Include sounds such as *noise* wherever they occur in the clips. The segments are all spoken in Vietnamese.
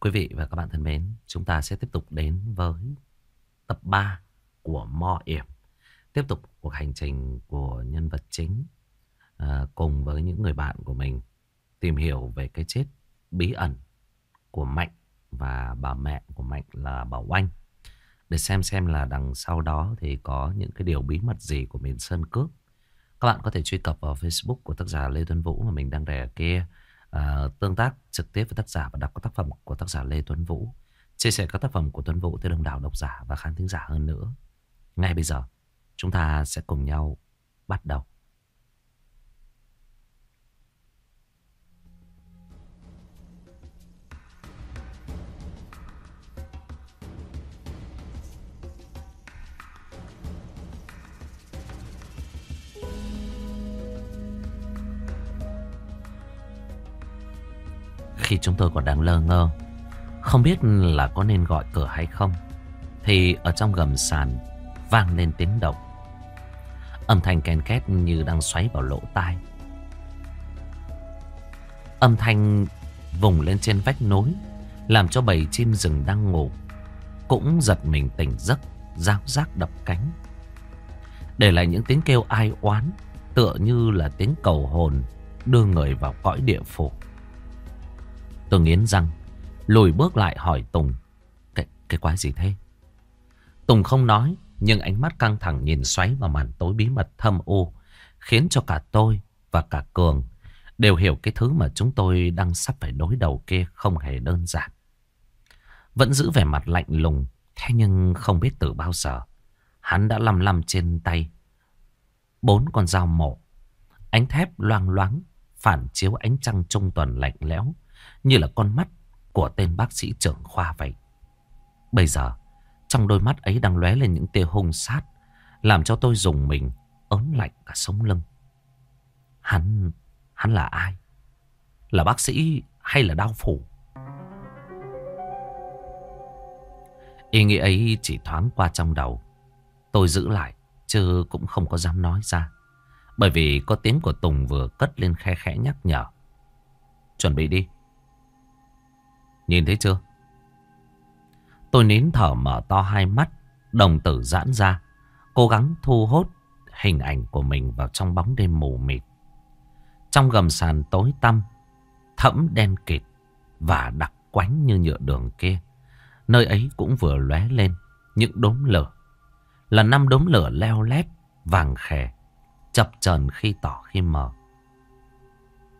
Quý vị và các bạn thân mến, chúng ta sẽ tiếp tục đến với tập 3 của Mo Yểm. Tiếp tục cuộc hành trình của nhân vật chính à, cùng với những người bạn của mình tìm hiểu về cái chết bí ẩn của Mạnh và bà mẹ của Mạnh là bà Oanh. Để xem xem là đằng sau đó thì có những cái điều bí mật gì của miền Sơn Cước. Các bạn có thể truy cập vào Facebook của tác giả Lê Tuấn Vũ mà mình đang để ở kia. Ờ, tương tác trực tiếp với tác giả và đọc các tác phẩm của tác giả Lê Tuấn Vũ. Chia sẻ các tác phẩm của Tuấn Vũ tới đông đảo độc giả và khán thính giả hơn nữa. Ngay bây giờ, chúng ta sẽ cùng nhau bắt đầu. Khi chúng tôi còn đang lơ ngơ. Không biết là có nên gọi cửa hay không, Thì ở trong gầm sàn Vang lên tiếng động. Âm thanh ken két như đang xoáy vào lỗ tai. Âm thanh vùng lên trên vách nối Làm cho bầy chim rừng đang ngủ Cũng giật mình tỉnh giấc, Ráo rác đập cánh. Để lại những tiếng kêu ai oán, Tựa như là tiếng cầu hồn Đưa người vào cõi địa phủ. Tôi nghiến răng Lùi bước lại hỏi Tùng Cái, cái quái gì thế? Tùng không nói Nhưng ánh mắt căng thẳng nhìn xoáy vào màn tối bí mật thâm u Khiến cho cả tôi và cả Cường Đều hiểu cái thứ mà chúng tôi đang sắp phải đối đầu kia không hề đơn giản. Vẫn giữ vẻ mặt lạnh lùng Thế nhưng không biết từ bao giờ Hắn đã lăm lăm trên tay. Bốn con dao mổ Ánh thép loang loáng Phản chiếu ánh trăng trung tuần lạnh lẽo như là con mắt của tên bác sĩ trưởng khoa vậy. Bây giờ, trong đôi mắt ấy đang lóe lên những tia hung sát, làm cho tôi dùng mình ớn lạnh cả sống lưng. Hắn, hắn là ai? Là bác sĩ hay là đau phủ? Ý nghĩ ấy chỉ thoáng qua trong đầu. Tôi giữ lại, chứ cũng không có dám nói ra. Bởi vì có tiếng của Tùng vừa cất lên khe khẽ nhắc nhở. Chuẩn bị đi. Nhìn thấy chưa? Tôi nín thở mở to hai mắt, đồng tử giãn ra, cố gắng thu hút hình ảnh của mình vào trong bóng đêm mù mịt. Trong gầm sàn tối tăm, thẫm đen kịt và đặc quánh như nhựa đường kia. Nơi ấy cũng vừa lóe lên những đốm lửa. Là năm đốm lửa leo lét, vàng khè, chập chờn khi tỏ khi mờ.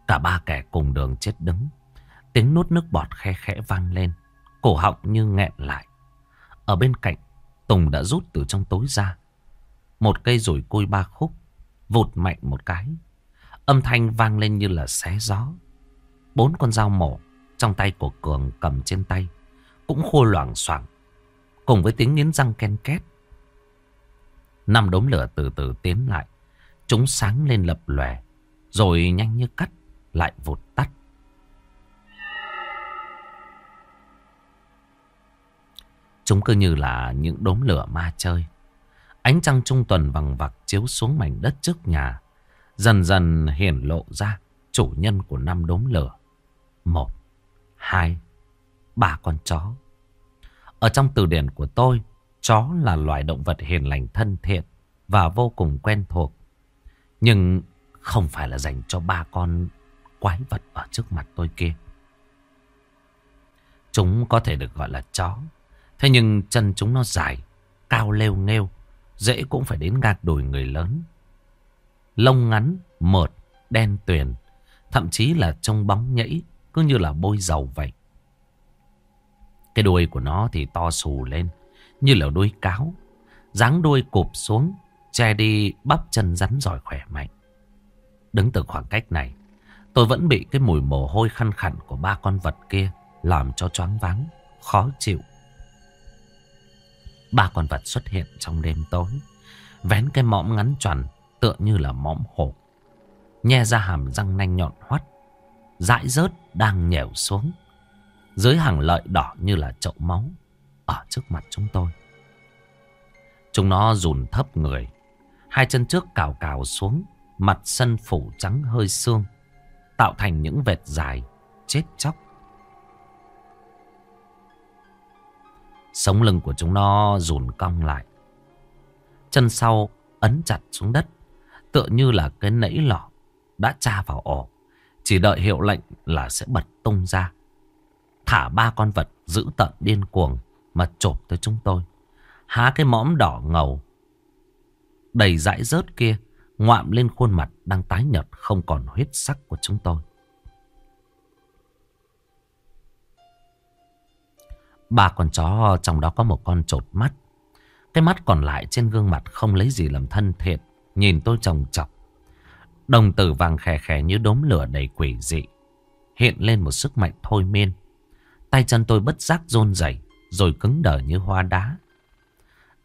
Cả ba kẻ cùng đường chết đứng. Tiếng nuốt nước bọt khe khẽ vang lên. Cổ họng như nghẹn lại. Ở bên cạnh, Tùng đã rút từ trong tối ra. Một cây rủi côi ba khúc. Vụt mạnh một cái. Âm thanh vang lên như là xé gió. Bốn con dao mổ trong tay của Cường cầm trên tay. Cũng khô loảng xoảng. Cùng với tiếng nghiến răng ken két. Năm đốm lửa từ từ tiến lại. Chúng sáng lên lập lòe. Rồi nhanh như cắt lại vụt tắt. Chúng cứ như là những đốm lửa ma chơi. Ánh trăng trung tuần vằng vặc chiếu xuống mảnh đất trước nhà. Dần dần hiển lộ ra chủ nhân của năm đốm lửa. Một, hai, ba con chó. Ở trong từ điển của tôi, chó là loài động vật hiền lành thân thiện và vô cùng quen thuộc. Nhưng không phải là dành cho ba con quái vật ở trước mặt tôi kia. Chúng có thể được gọi là chó Thế nhưng chân chúng nó dài, cao leo nghêu, dễ cũng phải đến gạt đồi người lớn. Lông ngắn, mượt, đen tuyền, thậm chí là trông bóng nhẫy, cứ như là bôi dầu vậy. Cái đuôi của nó thì to xù lên, như là đuôi cáo, dáng đuôi cụp xuống, che đi bắp chân rắn giỏi khỏe mạnh. Đứng từ khoảng cách này, tôi vẫn bị cái mùi mồ hôi khăn khẳng của ba con vật kia làm cho choáng váng, khó chịu. Ba con vật xuất hiện trong đêm tối. Vén cái mõm ngắn tròn tựa như là mõm hổ. Nhe ra hàm răng nanh nhọn hoắt. Dãi rớt đang nhèo xuống. Dưới hàng lợi đỏ như là chậu máu. Ở trước mặt chúng tôi. Chúng nó rùn thấp người. Hai chân trước cào cào xuống. Mặt sân phủ trắng hơi xương. Tạo thành những vệt dài. Chết chóc. Sống lưng của chúng nó rùn cong lại. Chân sau ấn chặt xuống đất. Tựa như là cái nẫy lọ đã tra vào ổ. Chỉ đợi hiệu lệnh là sẽ bật tung ra. Thả ba con vật giữ tận điên cuồng mà chộp tới chúng tôi. Há cái mõm đỏ ngầu, đầy dãi rớt kia, ngoạm lên khuôn mặt đang tái nhợt không còn huyết sắc của chúng tôi. Ba con chó trong đó có một con trột mắt. Cái mắt còn lại trên gương mặt không lấy gì làm thân thiện. Nhìn tôi trồng chọc. Đồng tử vàng khè khè như đốm lửa đầy quỷ dị. Hiện lên một sức mạnh thôi miên. Tay chân tôi bất giác rôn rẩy rồi cứng đờ như hoa đá.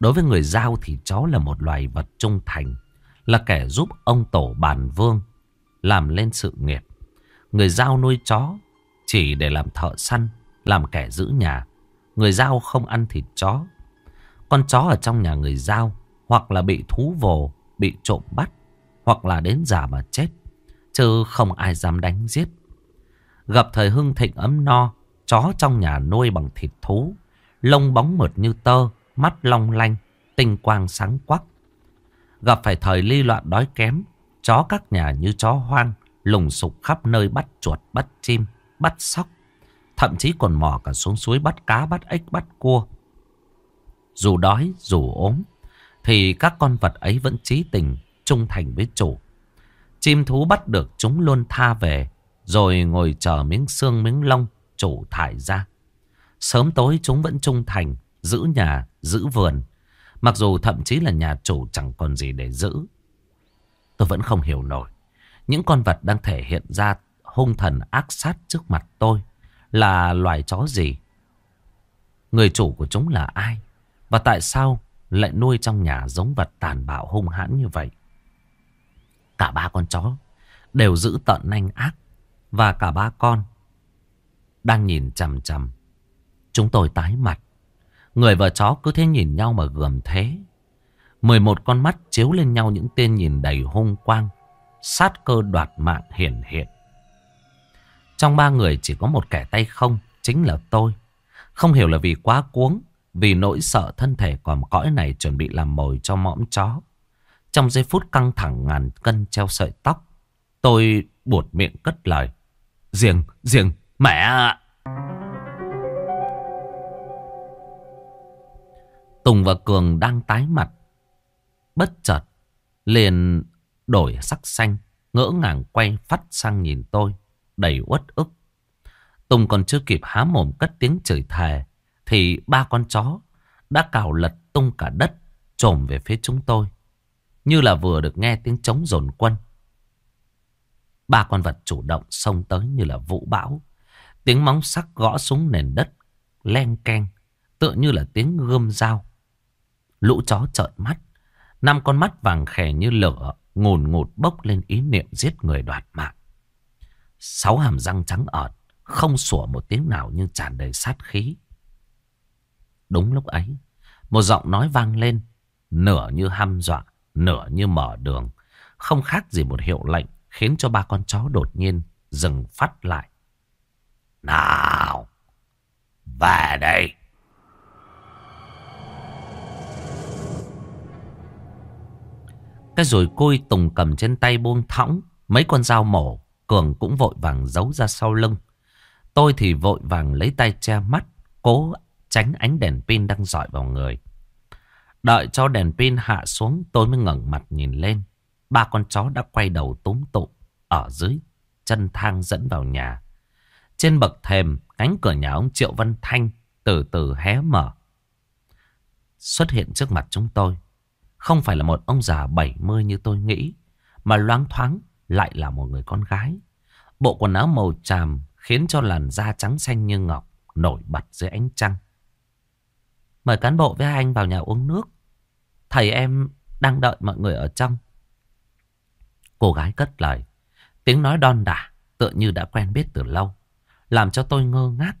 Đối với người giao thì chó là một loài vật trung thành, là kẻ giúp ông tổ bàn vương làm lên sự nghiệp. Người giao nuôi chó chỉ để làm thợ săn, làm kẻ giữ nhà. Người giao không ăn thịt chó. Con chó ở trong nhà người giao hoặc là bị thú vồ, bị trộm bắt, hoặc là đến già mà chết. Chứ không ai dám đánh giết. Gặp thời hưng thịnh ấm no, chó trong nhà nuôi bằng thịt thú, lông bóng mượt như tơ, mắt long lanh, tinh quang sáng quắc. Gặp phải thời ly loạn đói kém, chó các nhà như chó hoang, lùng sục khắp nơi bắt chuột, bắt chim, bắt sóc. Thậm chí còn mò cả xuống suối bắt cá, bắt ếch, bắt cua. Dù đói, dù ốm, thì các con vật ấy vẫn trí tình, trung thành với chủ. Chim thú bắt được chúng luôn tha về, rồi ngồi chờ miếng xương miếng lông chủ thải ra. Sớm tối chúng vẫn trung thành, giữ nhà, giữ vườn. Mặc dù thậm chí là nhà chủ chẳng còn gì để giữ. Tôi vẫn không hiểu nổi. Những con vật đang thể hiện ra hung thần ác sát trước mặt tôi là loài chó gì? Người chủ của chúng là ai? Và tại sao lại nuôi trong nhà giống vật tàn bạo hung hãn như vậy? Cả ba con chó đều giữ tận nanh ác. Và cả ba con đang nhìn chằm chằm. Chúng tôi tái mặt. Người và chó cứ thế nhìn nhau mà gườm thế. 11 con mắt chiếu lên nhau những tên nhìn đầy hung quang. Sát cơ đoạt mạng hiển hiện. Trong ba người chỉ có một kẻ tay không, chính là tôi. Không hiểu là vì quá cuống, vì nỗi sợ thân thể còm cõi này chuẩn bị làm mồi cho mõm chó. Trong giây phút căng thẳng ngàn cân treo sợi tóc, tôi buột miệng cất lời. Riêng, riêng, mẹ ạ! Tùng và Cường đang tái mặt. Bất chợt, liền đổi sắc xanh, ngỡ ngàng quay phát sang nhìn tôi, đầy uất ức. Tùng còn chưa kịp há mồm cất tiếng chửi thề, thì ba con chó đã cào lật tung cả đất, trồm về phía chúng tôi. Như là vừa được nghe tiếng trống dồn quân. Ba con vật chủ động xông tới như là vũ bão. Tiếng móng sắc gõ xuống nền đất, len keng, tựa như là tiếng gươm dao. Lũ chó trợn mắt. Năm con mắt vàng khè như lửa ngùn ngụt bốc lên ý niệm giết người đoạt mạng. Sáu hàm răng trắng ợt, không sủa một tiếng nào nhưng tràn đầy sát khí. Đúng lúc ấy, một giọng nói vang lên, nửa như hăm dọa, nửa như mở đường. Không khác gì một hiệu lệnh khiến cho ba con chó đột nhiên dừng phát lại. Nào, về đây. Cái rồi côi tùng cầm trên tay buông thõng. Mấy con dao mổ. Cường cũng vội vàng giấu ra sau lưng. Tôi thì vội vàng lấy tay che mắt. Cố tránh ánh đèn pin đang dọi vào người. Đợi cho đèn pin hạ xuống tôi mới ngẩng mặt nhìn lên. Ba con chó đã quay đầu túm tụ ở dưới chân thang dẫn vào nhà. Trên bậc thềm, cánh cửa nhà ông Triệu Văn Thanh từ từ hé mở. Xuất hiện trước mặt chúng tôi. Không phải là một ông già 70 như tôi nghĩ, mà loáng thoáng lại là một người con gái. Bộ quần áo màu tràm khiến cho làn da trắng xanh như ngọc nổi bật dưới ánh trăng. Mời cán bộ với anh vào nhà uống nước. Thầy em đang đợi mọi người ở trong. Cô gái cất lời. Tiếng nói đon đả tựa như đã quen biết từ lâu. Làm cho tôi ngơ ngác.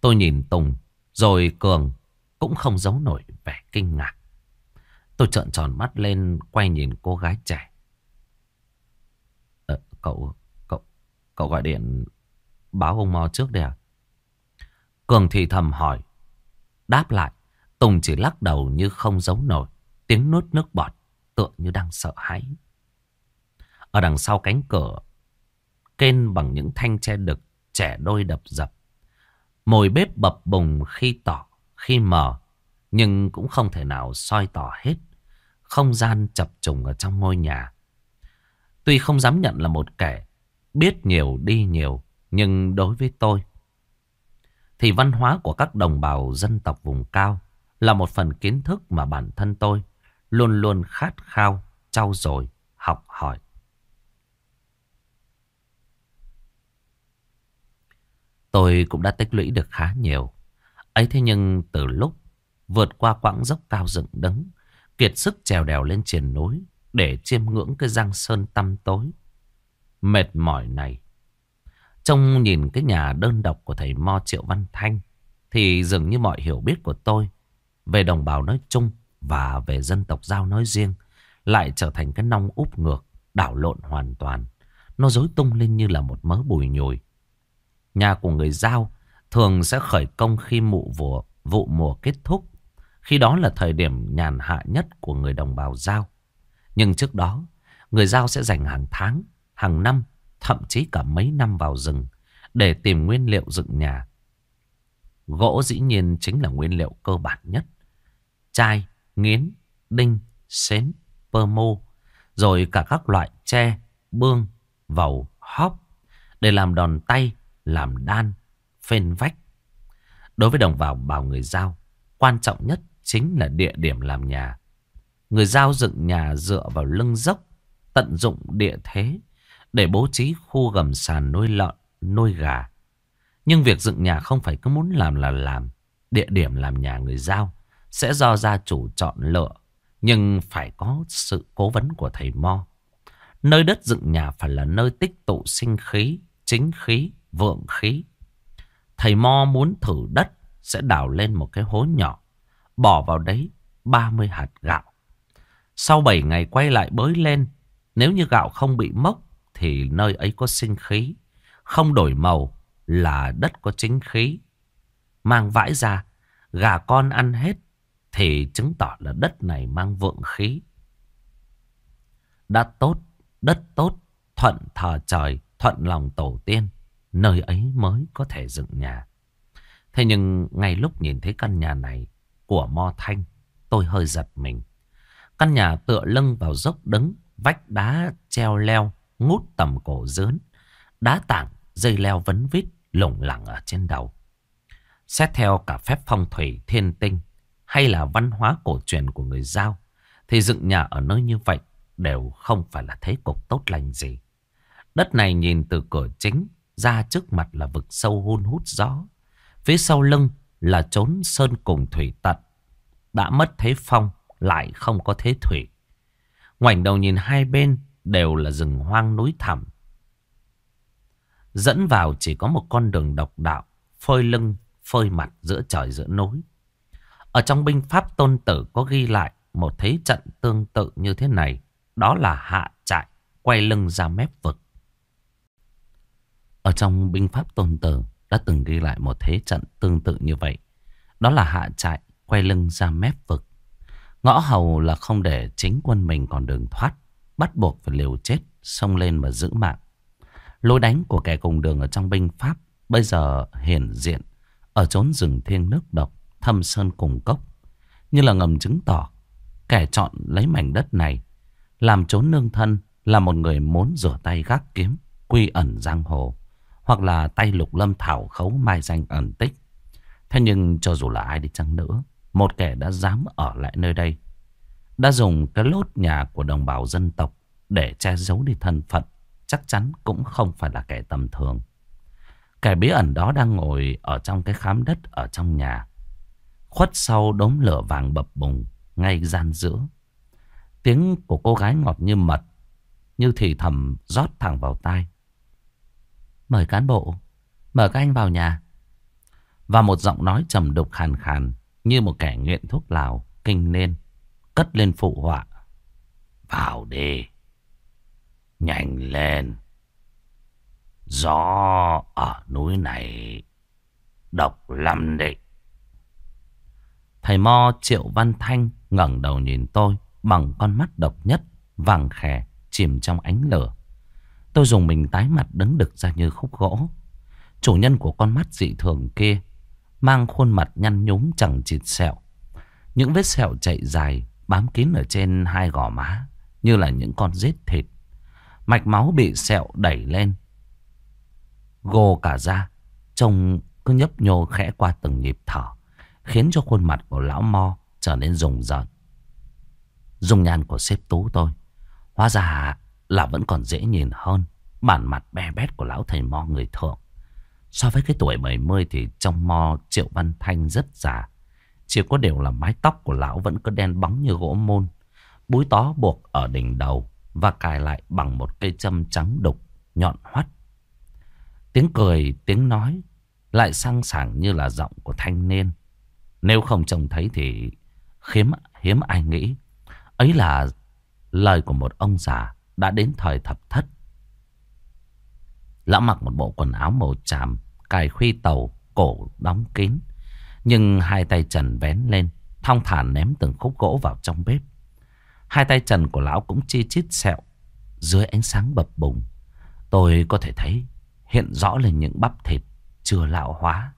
Tôi nhìn Tùng, rồi Cường cũng không giấu nổi vẻ kinh ngạc. Tôi trợn tròn mắt lên quay nhìn cô gái trẻ. Ờ, cậu, cậu, cậu gọi điện báo ông Mo trước đây à? Cường thì thầm hỏi. Đáp lại, Tùng chỉ lắc đầu như không giấu nổi. Tiếng nuốt nước bọt, tựa như đang sợ hãi. Ở đằng sau cánh cửa, kên bằng những thanh tre đực, trẻ đôi đập dập. Mồi bếp bập bùng khi tỏ, khi mờ, nhưng cũng không thể nào soi tỏ hết. Không gian chập trùng ở trong ngôi nhà. Tuy không dám nhận là một kẻ biết nhiều đi nhiều, nhưng đối với tôi, thì văn hóa của các đồng bào dân tộc vùng cao là một phần kiến thức mà bản thân tôi luôn luôn khát khao, trau dồi, học hỏi. Tôi cũng đã tích lũy được khá nhiều. ấy thế nhưng từ lúc vượt qua quãng dốc cao dựng đứng, kiệt sức trèo đèo lên triền núi để chiêm ngưỡng cái giang sơn tăm tối. Mệt mỏi này. Trông nhìn cái nhà đơn độc của thầy Mo Triệu Văn Thanh thì dường như mọi hiểu biết của tôi về đồng bào nói chung và về dân tộc Giao nói riêng lại trở thành cái nong úp ngược, đảo lộn hoàn toàn. Nó rối tung lên như là một mớ bùi nhùi. Nhà của người Giao thường sẽ khởi công khi mụ vụ, vụ mùa kết thúc. Khi đó là thời điểm nhàn hạ nhất của người đồng bào Giao. Nhưng trước đó, người Giao sẽ dành hàng tháng, hàng năm, thậm chí cả mấy năm vào rừng để tìm nguyên liệu dựng nhà. Gỗ dĩ nhiên chính là nguyên liệu cơ bản nhất. Chai, nghiến, đinh, xến, pơ mô, rồi cả các loại tre, bương, vầu, hóp để làm đòn tay, làm đan, phên vách. Đối với đồng bào bào người Giao, quan trọng nhất chính là địa điểm làm nhà. Người Giao dựng nhà dựa vào lưng dốc, tận dụng địa thế để bố trí khu gầm sàn nuôi lợn, nuôi gà. Nhưng việc dựng nhà không phải cứ muốn làm là làm. Địa điểm làm nhà người Giao sẽ do gia chủ chọn lựa, nhưng phải có sự cố vấn của thầy Mo. Nơi đất dựng nhà phải là nơi tích tụ sinh khí, chính khí, vượng khí. Thầy Mo muốn thử đất sẽ đào lên một cái hố nhỏ, bỏ vào đấy 30 hạt gạo. Sau 7 ngày quay lại bới lên, nếu như gạo không bị mốc thì nơi ấy có sinh khí, không đổi màu là đất có chính khí. Mang vãi ra, gà con ăn hết thì chứng tỏ là đất này mang vượng khí. Đất tốt, đất tốt, thuận thờ trời, thuận lòng tổ tiên, nơi ấy mới có thể dựng nhà. Thế nhưng ngay lúc nhìn thấy căn nhà này của Mo Thanh, tôi hơi giật mình. Căn nhà tựa lưng vào dốc đứng, vách đá treo leo, ngút tầm cổ dớn Đá tảng, dây leo vấn vít, lủng lẳng ở trên đầu. Xét theo cả phép phong thủy thiên tinh hay là văn hóa cổ truyền của người Giao, thì dựng nhà ở nơi như vậy đều không phải là thế cục tốt lành gì. Đất này nhìn từ cửa chính ra trước mặt là vực sâu hun hút gió. Phía sau lưng là trốn sơn cùng thủy tận. Đã mất thế phong, lại không có thế thủy. Ngoảnh đầu nhìn hai bên đều là rừng hoang núi thẳm. Dẫn vào chỉ có một con đường độc đạo, phơi lưng, phơi mặt giữa trời giữa núi. Ở trong binh pháp tôn tử có ghi lại một thế trận tương tự như thế này. Đó là hạ trại, quay lưng ra mép vực. Ở trong binh pháp tôn tử đã từng ghi lại một thế trận tương tự như vậy. Đó là hạ trại, quay lưng ra mép vực. Ngõ hầu là không để chính quân mình còn đường thoát. Bắt buộc phải liều chết, xông lên mà giữ mạng. Lối đánh của kẻ cùng đường ở trong binh Pháp bây giờ hiển diện ở chốn rừng thiên nước độc, thâm sơn cùng cốc. Như là ngầm chứng tỏ kẻ chọn lấy mảnh đất này làm trốn nương thân là một người muốn rửa tay gác kiếm, quy ẩn giang hồ hoặc là tay lục lâm thảo khấu mai danh ẩn tích. Thế nhưng cho dù là ai đi chăng nữa, một kẻ đã dám ở lại nơi đây, đã dùng cái lốt nhà của đồng bào dân tộc để che giấu đi thân phận, chắc chắn cũng không phải là kẻ tầm thường. Kẻ bí ẩn đó đang ngồi ở trong cái khám đất ở trong nhà, khuất sau đống lửa vàng bập bùng ngay gian giữa. Tiếng của cô gái ngọt như mật, như thì thầm rót thẳng vào tai. Mời cán bộ, mời các anh vào nhà. Và một giọng nói trầm đục khàn khàn như một kẻ nghiện thuốc lào, kinh lên, cất lên phụ họa. Vào đi, nhanh lên. Gió ở núi này độc lắm đấy. Thầy Mo Triệu Văn Thanh ngẩng đầu nhìn tôi bằng con mắt độc nhất, vàng khè, chìm trong ánh lửa. Tôi dùng mình tái mặt đứng đực ra như khúc gỗ. Chủ nhân của con mắt dị thường kia mang khuôn mặt nhăn nhúm chẳng chịt sẹo. Những vết sẹo chạy dài bám kín ở trên hai gò má như là những con rết thịt. Mạch máu bị sẹo đẩy lên. Gồ cả ra, trông cứ nhấp nhô khẽ qua từng nhịp thở, khiến cho khuôn mặt của lão Mo trở nên rùng rợn. Dung nhan của sếp tú tôi, hóa ra là vẫn còn dễ nhìn hơn bản mặt be bét của lão thầy Mo người thượng. So với cái tuổi 70 thì trong Mo Triệu Văn Thanh rất già. Chỉ có điều là mái tóc của lão vẫn cứ đen bóng như gỗ môn. Búi tó buộc ở đỉnh đầu và cài lại bằng một cây châm trắng đục, nhọn hoắt. Tiếng cười, tiếng nói lại sang sảng như là giọng của thanh niên. Nếu không trông thấy thì hiếm, hiếm ai nghĩ. Ấy là lời của một ông già đã đến thời thập thất. Lão mặc một bộ quần áo màu tràm, cài khuy tàu, cổ đóng kín. Nhưng hai tay trần vén lên, thong thả ném từng khúc gỗ vào trong bếp. Hai tay trần của lão cũng chi chít sẹo, dưới ánh sáng bập bùng. Tôi có thể thấy hiện rõ lên những bắp thịt chưa lão hóa.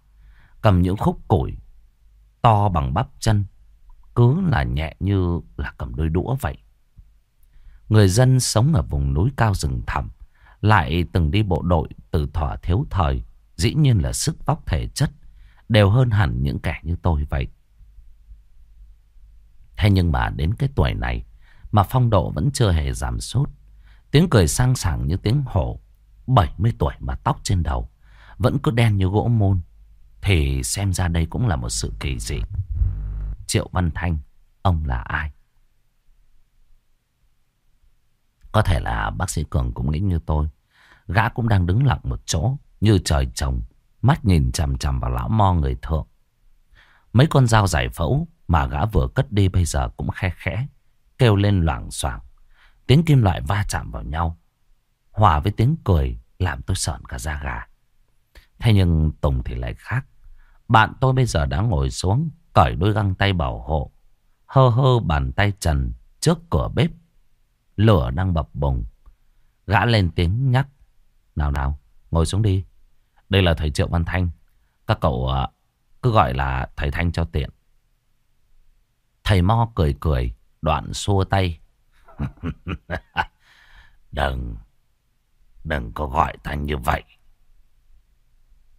Cầm những khúc củi to bằng bắp chân, cứ là nhẹ như là cầm đôi đũa vậy. Người dân sống ở vùng núi cao rừng thẳm lại từng đi bộ đội từ thỏa thiếu thời, dĩ nhiên là sức vóc thể chất đều hơn hẳn những kẻ như tôi vậy. Thế nhưng mà đến cái tuổi này mà phong độ vẫn chưa hề giảm sút. Tiếng cười sang sảng như tiếng hổ, 70 tuổi mà tóc trên đầu vẫn cứ đen như gỗ môn. Thì xem ra đây cũng là một sự kỳ dị. Triệu Văn Thanh, ông là ai? Có thể là bác sĩ Cường cũng nghĩ như tôi. Gã cũng đang đứng lặng một chỗ như trời trồng. Mắt nhìn chằm chằm vào lão mo người thượng. Mấy con dao giải phẫu mà gã vừa cất đi bây giờ cũng khe khẽ. Kêu lên loảng xoảng. Tiếng kim loại va chạm vào nhau. Hòa với tiếng cười làm tôi sợn cả da gà. Thế nhưng Tùng thì lại khác. Bạn tôi bây giờ đã ngồi xuống, cởi đôi găng tay bảo hộ. Hơ hơ bàn tay trần trước cửa bếp Lửa đang bập bùng. Gã lên tiếng nhắc. Nào nào, ngồi xuống đi. Đây là thầy Triệu Văn Thanh. Các cậu ờ, cứ gọi là thầy Thanh cho tiện. Thầy Mo cười cười, đoạn xua tay. *laughs* đừng, đừng có gọi Thanh như vậy.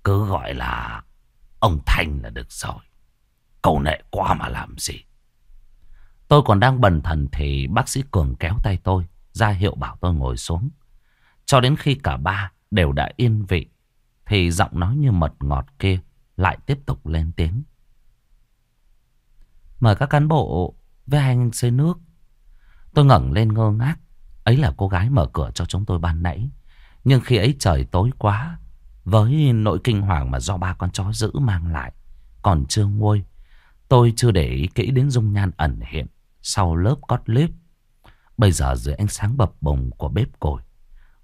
Cứ gọi là ông Thanh là được rồi. Cậu nệ quá mà làm gì. Tôi còn đang bần thần thì bác sĩ Cường kéo tay tôi, ra hiệu bảo tôi ngồi xuống. Cho đến khi cả ba đều đã yên vị, thì giọng nói như mật ngọt kia lại tiếp tục lên tiếng. Mời các cán bộ với hai anh xơi nước. Tôi ngẩng lên ngơ ngác. Ấy là cô gái mở cửa cho chúng tôi ban nãy. Nhưng khi ấy trời tối quá, với nỗi kinh hoàng mà do ba con chó giữ mang lại, còn chưa nguôi, tôi chưa để ý kỹ đến dung nhan ẩn hiện sau lớp cót lếp. Bây giờ dưới ánh sáng bập bùng của bếp cồi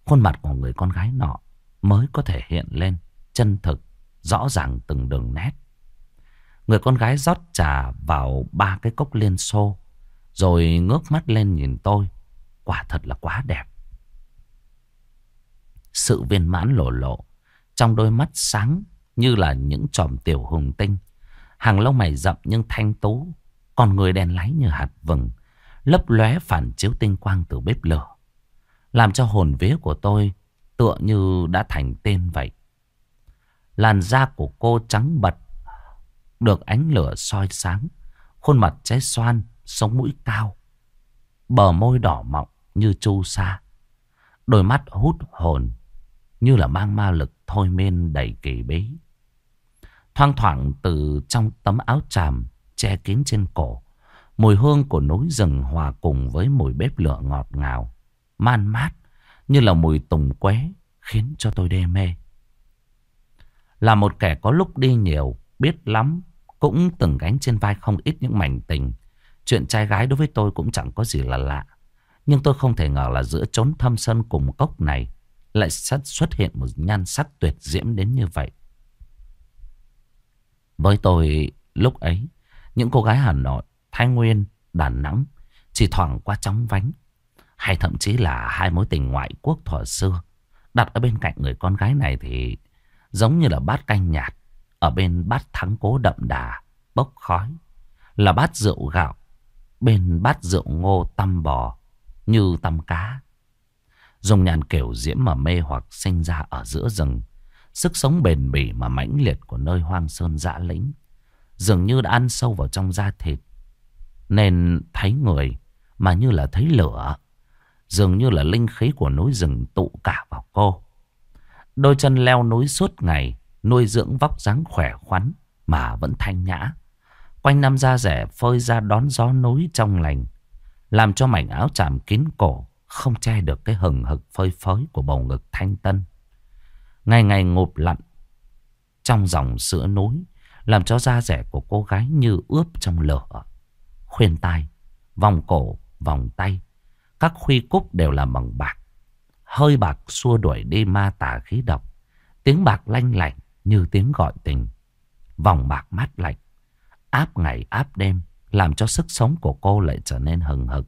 khuôn mặt của người con gái nọ mới có thể hiện lên chân thực, rõ ràng từng đường nét. Người con gái rót trà vào ba cái cốc liên xô, rồi ngước mắt lên nhìn tôi. Quả thật là quá đẹp. Sự viên mãn lộ lộ, trong đôi mắt sáng như là những tròm tiểu hùng tinh. Hàng lông mày rậm nhưng thanh tú, còn người đèn láy như hạt vừng, Lấp lóe phản chiếu tinh quang từ bếp lửa. Làm cho hồn vía của tôi Tựa như đã thành tên vậy. Làn da của cô trắng bật, Được ánh lửa soi sáng, Khuôn mặt trái xoan, Sống mũi cao, Bờ môi đỏ mọng như chu sa. Đôi mắt hút hồn Như là mang ma lực thôi men đầy kỳ bí. Thoang thoảng từ trong tấm áo tràm che kín trên cổ. Mùi hương của núi rừng hòa cùng với mùi bếp lửa ngọt ngào, man mát như là mùi tùng quế khiến cho tôi đê mê. Là một kẻ có lúc đi nhiều, biết lắm, cũng từng gánh trên vai không ít những mảnh tình. Chuyện trai gái đối với tôi cũng chẳng có gì là lạ. Nhưng tôi không thể ngờ là giữa chốn thâm sân cùng cốc này lại xuất hiện một nhan sắc tuyệt diễm đến như vậy. Với tôi lúc ấy, những cô gái Hà Nội, Thái Nguyên, Đà Nẵng chỉ thoảng qua chóng vánh. Hay thậm chí là hai mối tình ngoại quốc thuở xưa. Đặt ở bên cạnh người con gái này thì giống như là bát canh nhạt. Ở bên bát thắng cố đậm đà, bốc khói. Là bát rượu gạo. Bên bát rượu ngô tăm bò, như tăm cá. Dùng nhàn kiểu diễm mà mê hoặc sinh ra ở giữa rừng. Sức sống bền bỉ mà mãnh liệt của nơi hoang sơn dã lĩnh. Dường như đã ăn sâu vào trong da thịt. Nên thấy người mà như là thấy lửa. Dường như là linh khí của núi rừng tụ cả vào cô. Đôi chân leo núi suốt ngày, nuôi dưỡng vóc dáng khỏe khoắn mà vẫn thanh nhã. Quanh năm da rẻ phơi ra đón gió núi trong lành, làm cho mảnh áo chạm kín cổ không che được cái hừng hực phơi phới của bầu ngực thanh tân. Ngày ngày ngụp lặn trong dòng sữa núi, làm cho da rẻ của cô gái như ướp trong lửa. Khuyên tai, vòng cổ, vòng tay, các khuy cúc đều làm bằng bạc. Hơi bạc xua đuổi đi ma tà khí độc. Tiếng bạc lanh lạnh như tiếng gọi tình. Vòng bạc mát lạnh. Áp ngày áp đêm. Làm cho sức sống của cô lại trở nên hừng hực.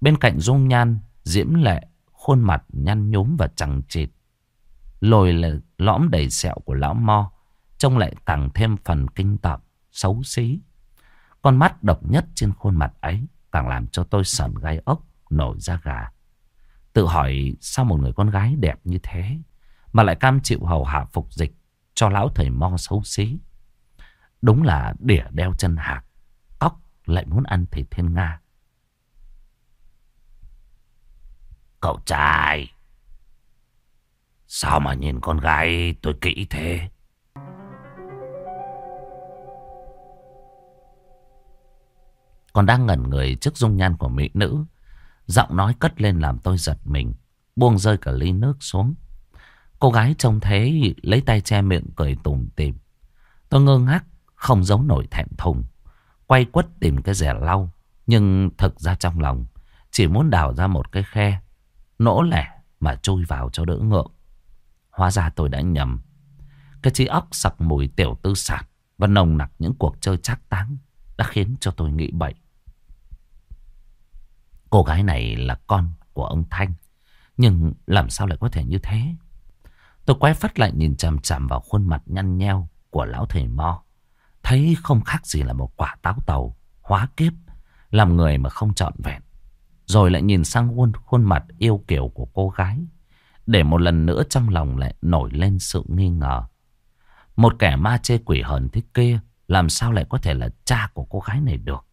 Bên cạnh dung nhan, diễm lệ, khuôn mặt nhăn nhúm và chẳng chịt. Lồi lõm đầy sẹo của lão mo. Trông lại càng thêm phần kinh tởm, xấu xí. Con mắt độc nhất trên khuôn mặt ấy càng làm cho tôi sờn gai ốc, nổi da gà. Tự hỏi sao một người con gái đẹp như thế mà lại cam chịu hầu hạ phục dịch cho lão thầy mo xấu xí. Đúng là đỉa đeo chân hạc, cóc lại muốn ăn thịt thiên Nga. Cậu trai, sao mà nhìn con gái tôi kỹ thế? Còn đang ngẩn người trước dung nhan của mỹ nữ. Giọng nói cất lên làm tôi giật mình. Buông rơi cả ly nước xuống. Cô gái trông thế, Lấy tay che miệng cười tùng tìm Tôi ngơ ngác, Không giấu nổi thẹn thùng. Quay quất tìm cái rẻ lau, Nhưng thực ra trong lòng, Chỉ muốn đào ra một cái khe, Nỗ lẻ mà chui vào cho đỡ ngượng. Hóa ra tôi đã nhầm. Cái trí óc sặc mùi tiểu tư sản Và nồng nặc những cuộc chơi trác táng Đã khiến cho tôi nghĩ bậy. Cô gái này là con của ông Thanh. Nhưng làm sao lại có thể như thế? Tôi quay phát lại nhìn chằm chằm vào khuôn mặt nhăn nheo của lão thầy Mo. Thấy không khác gì là một quả táo tàu, hóa kiếp, làm người mà không trọn vẹn. Rồi lại nhìn sang khuôn, khuôn mặt yêu kiều của cô gái. Để một lần nữa trong lòng lại nổi lên sự nghi ngờ. Một kẻ ma chê quỷ hờn thế kia làm sao lại có thể là cha của cô gái này được?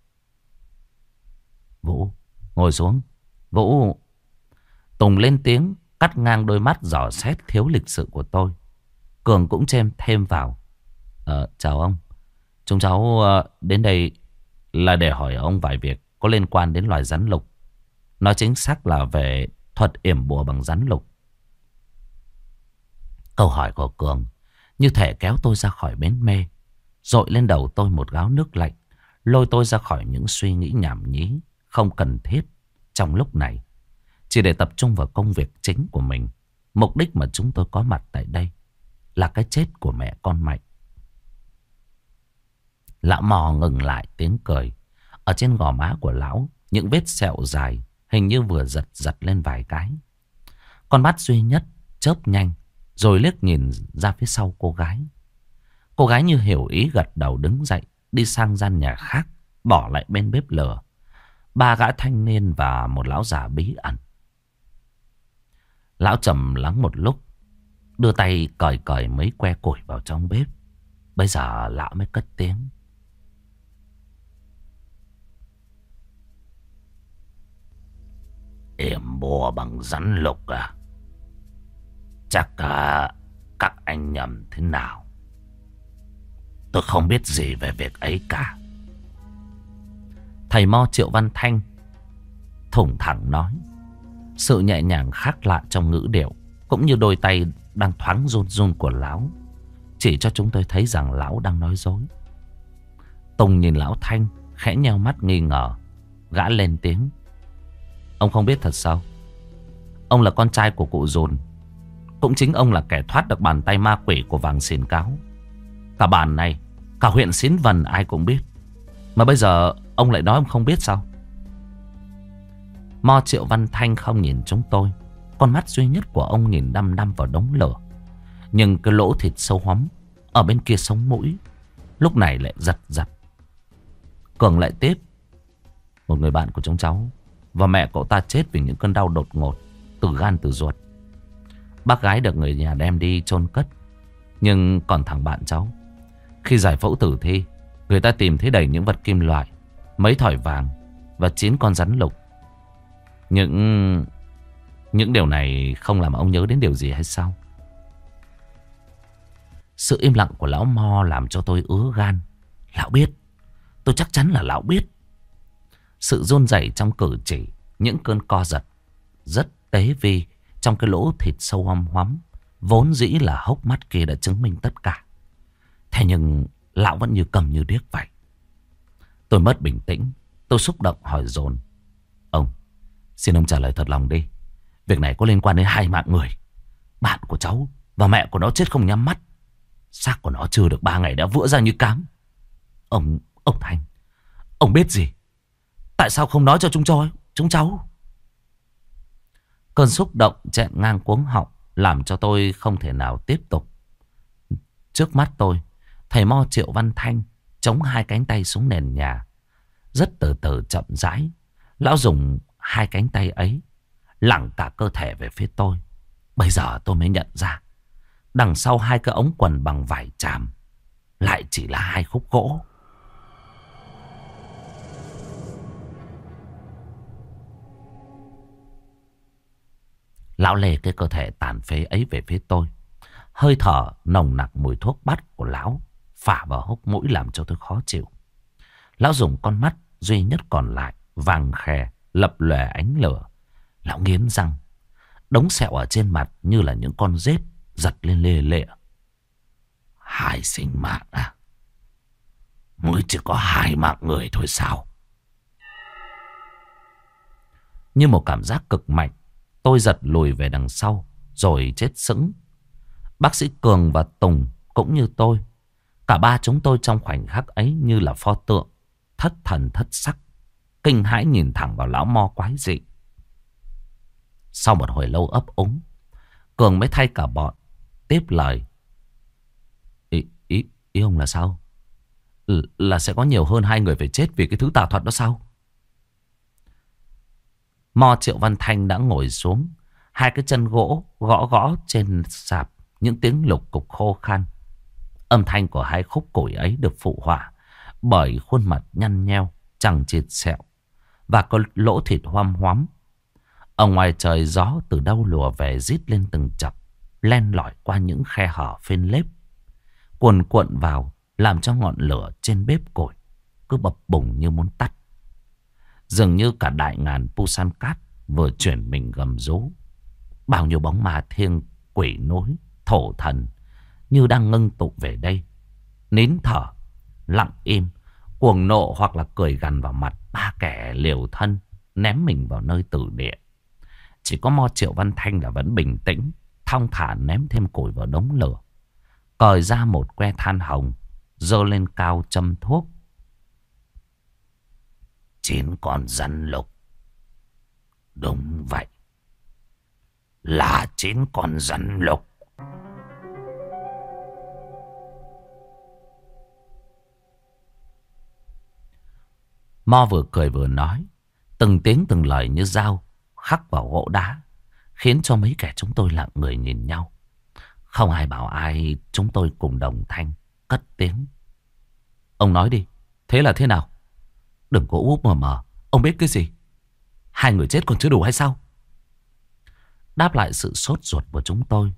Vũ, Ngồi xuống. Vũ. Tùng lên tiếng. Cắt ngang đôi mắt giỏ xét thiếu lịch sự của tôi. Cường cũng chêm thêm vào. Ờ, chào ông. Chúng cháu ờ, đến đây là để hỏi ông vài việc có liên quan đến loài rắn lục. Nói chính xác là về thuật yểm bùa bằng rắn lục. Câu hỏi của Cường như thể kéo tôi ra khỏi bến mê. Rội lên đầu tôi một gáo nước lạnh. Lôi tôi ra khỏi những suy nghĩ nhảm nhí không cần thiết trong lúc này. Chỉ để tập trung vào công việc chính của mình. Mục đích mà chúng tôi có mặt tại đây là cái chết của mẹ con Mạnh. Lão mò ngừng lại tiếng cười. Ở trên gò má của lão, những vết sẹo dài hình như vừa giật giật lên vài cái. Con mắt duy nhất chớp nhanh rồi liếc nhìn ra phía sau cô gái. Cô gái như hiểu ý gật đầu đứng dậy đi sang gian nhà khác bỏ lại bên bếp lửa ba gã thanh niên và một lão già bí ẩn. Lão trầm lắng một lúc, đưa tay cởi cởi mấy que củi vào trong bếp. Bây giờ lão mới cất tiếng. Yểm bùa bằng rắn lục à? Chắc à, các anh nhầm thế nào? Tôi không biết gì về việc ấy cả. Thầy Mo Triệu Văn Thanh thủng thẳng nói. Sự nhẹ nhàng khác lạ trong ngữ điệu cũng như đôi tay đang thoáng run run của lão chỉ cho chúng tôi thấy rằng lão đang nói dối. Tùng nhìn lão Thanh, khẽ nheo mắt nghi ngờ, gã lên tiếng. Ông không biết thật sao? Ông là con trai của cụ dồn Cũng chính ông là kẻ thoát được bàn tay ma quỷ của vàng xìn cáo Cả bàn này, Cả huyện Xín Vần ai cũng biết. Mà bây giờ ông lại nói ông không biết sao? Mo Triệu Văn Thanh không nhìn chúng tôi. Con mắt duy nhất của ông nhìn đăm đăm vào đống lửa. Nhưng cái lỗ thịt sâu hóm ở bên kia sống mũi lúc này lại giật giật. Cường lại tiếp. Một người bạn của chúng cháu và mẹ cậu ta chết vì những cơn đau đột ngột từ gan từ ruột. Bác gái được người nhà đem đi chôn cất. Nhưng còn thằng bạn cháu. Khi giải phẫu tử thi, người ta tìm thấy đầy những vật kim loại, mấy thỏi vàng và chín con rắn lục. Những những điều này không làm ông nhớ đến điều gì hay sao? Sự im lặng của lão Mo làm cho tôi ứa gan. Lão biết. Tôi chắc chắn là lão biết. Sự run rẩy trong cử chỉ, những cơn co giật, rất tế vi trong cái lỗ thịt sâu om hoắm, vốn dĩ là hốc mắt kia đã chứng minh tất cả. Thế nhưng lão vẫn như cầm như điếc vậy. Tôi mất bình tĩnh, tôi xúc động hỏi dồn Ông, xin ông trả lời thật lòng đi. Việc này có liên quan đến hai mạng người. Bạn của cháu và mẹ của nó chết không nhắm mắt. Xác của nó chưa được ba ngày đã vỡ ra như cám. Ông, ông Thành, ông biết gì? Tại sao không nói cho chúng cháu? Chúng cháu? Cơn xúc động chẹn ngang cuống họng làm cho tôi không thể nào tiếp tục. Trước mắt tôi, thầy Mo Triệu Văn Thanh chống hai cánh tay xuống nền nhà. Rất từ từ chậm rãi, lão dùng hai cánh tay ấy lẳng cả cơ thể về phía tôi. Bây giờ tôi mới nhận ra, đằng sau hai cái ống quần bằng vải tràm lại chỉ là hai khúc gỗ. Lão lê cái cơ thể tàn phế ấy về phía tôi. Hơi thở nồng nặc mùi thuốc bắt của lão phả vào hốc mũi làm cho tôi khó chịu. Lão dùng con mắt duy nhất còn lại, vàng khè, lập lòe ánh lửa. Lão nghiến răng, đống sẹo ở trên mặt như là những con rết giật lên lê lệ. Hai sinh mạng à? Mới chỉ có hai mạng người thôi sao? Như một cảm giác cực mạnh Tôi giật lùi về đằng sau Rồi chết sững Bác sĩ Cường và Tùng cũng như tôi Cả ba chúng tôi trong khoảnh khắc ấy như là pho tượng Thất thần thất sắc Kinh hãi nhìn thẳng vào lão mo quái dị Sau một hồi lâu ấp úng Cường mới thay cả bọn Tiếp lời Ý, ý, ý ông là sao? Ừ, là sẽ có nhiều hơn hai người phải chết vì cái thứ tà thuật đó sao? Mo Triệu Văn Thanh đã ngồi xuống. Hai cái chân gỗ gõ gõ trên sạp. Những tiếng lục cục khô khan. Âm thanh của hai khúc củi ấy được phụ họa bởi khuôn mặt nhăn nheo, chẳng chịt sẹo và có lỗ thịt hoam hoắm. Ở ngoài trời gió từ đâu lùa về rít lên từng chập, len lỏi qua những khe hở phên lếp. Cuồn cuộn vào làm cho ngọn lửa trên bếp củi cứ bập bùng như muốn tắt. Dường như cả đại ngàn Pusan cát vừa chuyển mình gầm rú. Bao nhiêu bóng ma thiêng quỷ nối, thổ thần như đang ngưng tụ về đây. Nín thở, lặng im, cuồng nộ hoặc là cười gằn vào mặt ba kẻ liều thân, ném mình vào nơi tử địa. Chỉ có Mo Triệu Văn Thanh là vẫn bình tĩnh, thong thả ném thêm củi vào đống lửa. Cởi ra một que than hồng, dơ lên cao châm thuốc Chín con rắn lục. Đúng vậy. Là chín con rắn lục. Mo vừa cười vừa nói. Từng tiếng từng lời như dao khắc vào gỗ đá. Khiến cho mấy kẻ chúng tôi lặng người nhìn nhau. Không ai bảo ai chúng tôi cùng đồng thanh cất tiếng. Ông nói đi, thế là thế nào? Đừng có úp mờ mờ Ông biết cái gì Hai người chết còn chưa đủ hay sao Đáp lại sự sốt ruột của chúng tôi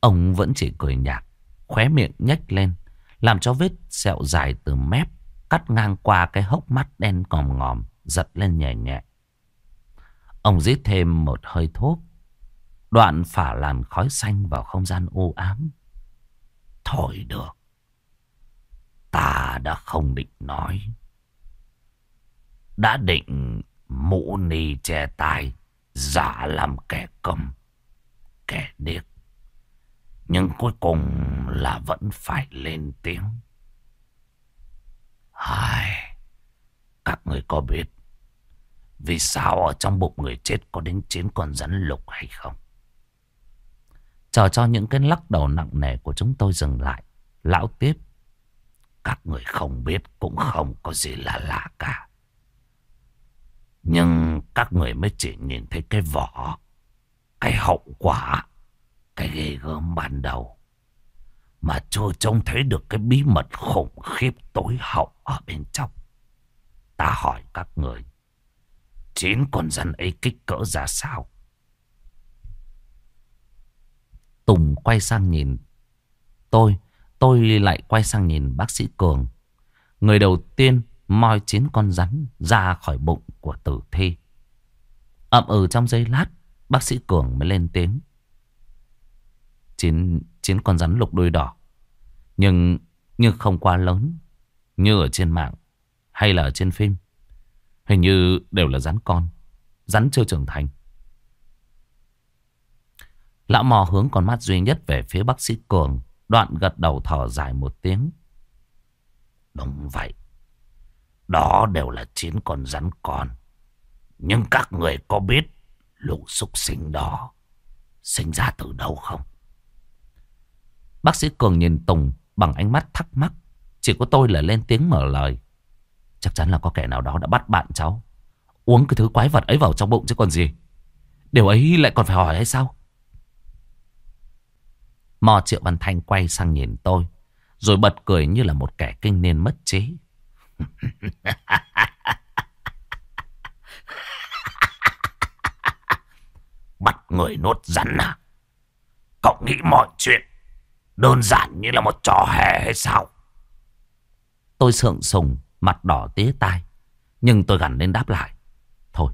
Ông vẫn chỉ cười nhạt Khóe miệng nhếch lên Làm cho vết sẹo dài từ mép Cắt ngang qua cái hốc mắt đen còm ngòm Giật lên nhẹ nhẹ. Ông rít thêm một hơi thuốc. Đoạn phả làn khói xanh vào không gian u ám. Thôi được. Ta đã không định nói. Đã định mũ ni che tai, giả làm kẻ cầm, kẻ điếc. Nhưng cuối cùng là vẫn phải lên tiếng. Ai, các người có biết vì sao ở trong bụng người chết có đến chín con rắn lục hay không? Chờ cho những cái lắc đầu nặng nề của chúng tôi dừng lại. Lão tiếp. Các người không biết cũng không có gì là lạ cả. Nhưng các người mới chỉ nhìn thấy cái vỏ, cái hậu quả, cái ghê gớm ban đầu. Mà chưa trông thấy được cái bí mật khủng khiếp tối hậu ở bên trong. Ta hỏi các người, chín con rắn ấy kích cỡ ra sao? Tùng quay sang nhìn tôi, tôi lại quay sang nhìn bác sĩ Cường. Người đầu tiên moi chín con rắn ra khỏi bụng của tử thi. ậm ừ trong giây lát, bác sĩ Cường mới lên tiếng. Chín, chín con rắn lục đuôi đỏ. Nhưng, nhưng không quá lớn. Như ở trên mạng hay là ở trên phim. Hình như đều là rắn con. Rắn chưa trưởng thành. Lão mò hướng con mắt duy nhất về phía bác sĩ Cường. Đoạn gật đầu thở dài một tiếng. Đúng vậy. Đó đều là chín con rắn con. Nhưng các người có biết lũ súc sinh đó sinh ra từ đâu không? Bác sĩ Cường nhìn Tùng bằng ánh mắt thắc mắc. Chỉ có tôi là lên tiếng mở lời. Chắc chắn là có kẻ nào đó đã bắt bạn cháu. Uống cái thứ quái vật ấy vào trong bụng chứ còn gì. Điều ấy lại còn phải hỏi hay sao? Mò Triệu Văn Thanh quay sang nhìn tôi. Rồi bật cười như là một kẻ kinh niên mất trí. *laughs* Bắt người nốt rắn à? Cậu nghĩ mọi chuyện đơn giản như là một trò hề hay sao? Tôi sượng sùng, mặt đỏ tía tai. Nhưng tôi gằn lên đáp lại. Thôi,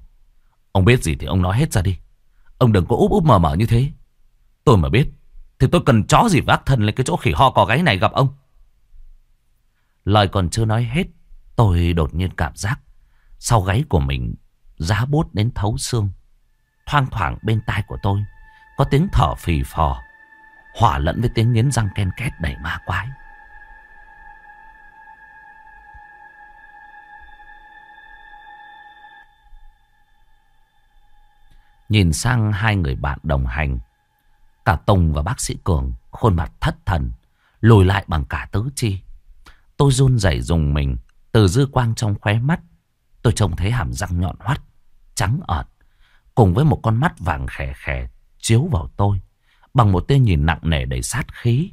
ông biết gì thì ông nói hết ra đi. Ông đừng có úp úp mờ mờ như thế. Tôi mà biết, thì tôi cần chó gì vác thân lên cái chỗ khỉ ho cò gáy này gặp ông. Lời còn chưa nói hết, tôi đột nhiên cảm giác sau gáy của mình giá bút đến thấu xương. Thoang thoảng bên tai của tôi có tiếng thở phì phò, hỏa lẫn với tiếng nghiến răng ken két đầy ma quái. Nhìn sang hai người bạn đồng hành, Cả Tùng và bác sĩ Cường Khuôn mặt thất thần, Lùi lại bằng cả tứ chi Tôi run rẩy dùng mình, Từ dư quang trong khóe mắt, Tôi trông thấy hàm răng nhọn hoắt, Trắng ợt, Cùng với một con mắt vàng khè khè Chiếu vào tôi Bằng một tia nhìn nặng nề đầy sát khí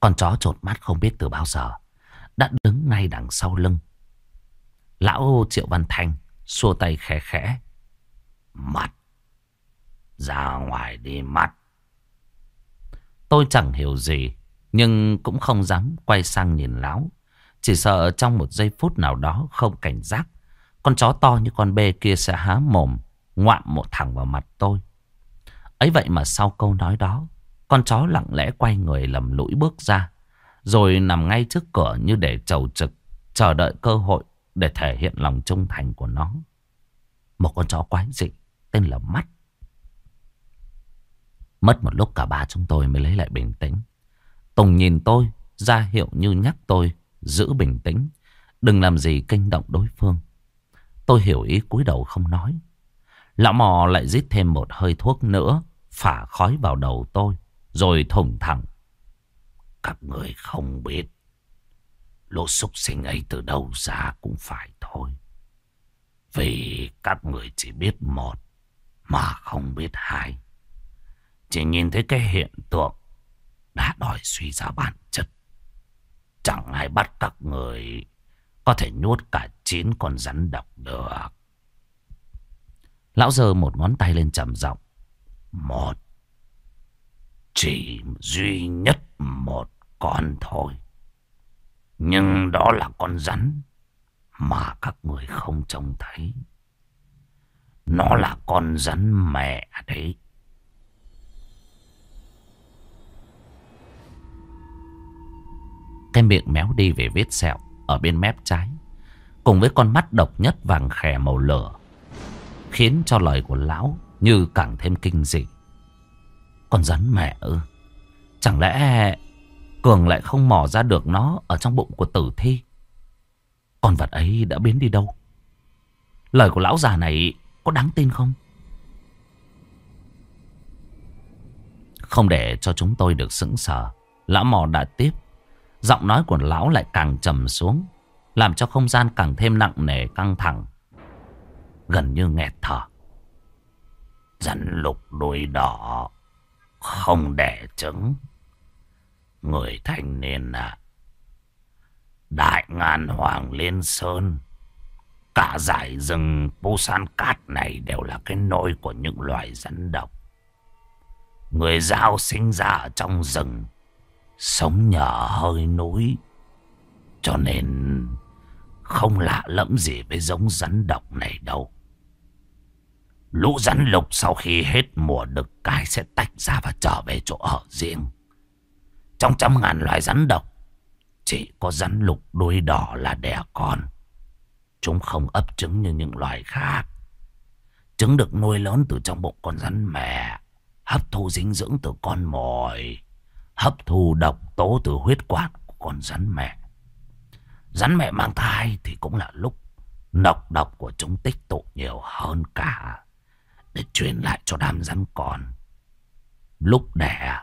Con chó trột mắt không biết từ bao giờ Đã đứng ngay đằng sau lưng Lão Triệu Văn Thanh xua tay khẽ khẽ. Mặt. Ra ngoài đi, mặt. Tôi chẳng hiểu gì. Nhưng cũng không dám quay sang nhìn lão. Chỉ sợ trong một giây phút nào đó không cảnh giác. Con chó to như con bê kia sẽ há mồm. Ngoạm một thẳng vào mặt tôi. Ấy vậy mà sau câu nói đó. Con chó lặng lẽ quay người lầm lũi bước ra. Rồi nằm ngay trước cửa như để chầu trực. Chờ đợi cơ hội để thể hiện lòng trung thành của nó. Một con chó quái dị tên là Mắt. Mất một lúc cả ba chúng tôi mới lấy lại bình tĩnh. Tùng nhìn tôi, ra hiệu như nhắc tôi giữ bình tĩnh, đừng làm gì kinh động đối phương. Tôi hiểu ý cúi đầu không nói. Lão mò lại rít thêm một hơi thuốc nữa, phả khói vào đầu tôi, rồi thủng thẳng. Các người không biết Lô súc sinh ấy từ đâu ra cũng phải thôi. Vì các người chỉ biết một mà không biết hai. Chỉ nhìn thấy cái hiện tượng đã đòi suy ra bản chất. Chẳng ai bắt các người có thể nuốt cả chín con rắn độc được. Lão giơ một ngón tay lên trầm giọng. Một. Chỉ duy nhất một con thôi. Nhưng đó là con rắn mà các người không trông thấy. Nó là con rắn mẹ đấy. Cái miệng méo đi về vết sẹo ở bên mép trái. Cùng với con mắt độc nhất vàng khè màu lửa. Khiến cho lời của lão như càng thêm kinh dị. Con rắn mẹ ư. Chẳng lẽ Cường lại không mò ra được nó Ở trong bụng của tử thi Con vật ấy đã biến đi đâu Lời của lão già này Có đáng tin không Không để cho chúng tôi được sững sờ, Lão mò đã tiếp Giọng nói của lão lại càng trầm xuống, Làm cho không gian càng thêm nặng nề, căng thẳng. Gần như nghẹt thở. Rắn lục đuôi đỏ, Không đẻ trứng. Người thanh niên à Đại ngàn hoàng liên sơn, Cả giải rừng Busan Cát này đều là cái nôi của những loài rắn độc. Người giao sinh ra ở trong rừng Sống nhờ hơi núi Cho nên Không lạ lẫm gì với giống rắn độc này đâu Lũ rắn lục sau khi hết mùa đực cái sẽ tách ra và trở về chỗ ở riêng. Trong trăm ngàn loài rắn độc, chỉ có rắn lục đuôi đỏ là đẻ con. Chúng không ấp trứng như những loài khác. Trứng được nuôi lớn từ trong bụng con rắn mẹ, hấp thu dinh dưỡng từ con mồi, hấp thu độc tố từ huyết quản của con rắn mẹ. Rắn mẹ mang thai thì cũng là lúc nọc độc của chúng tích tụ nhiều hơn cả để truyền lại cho đám rắn con. Lúc đẻ,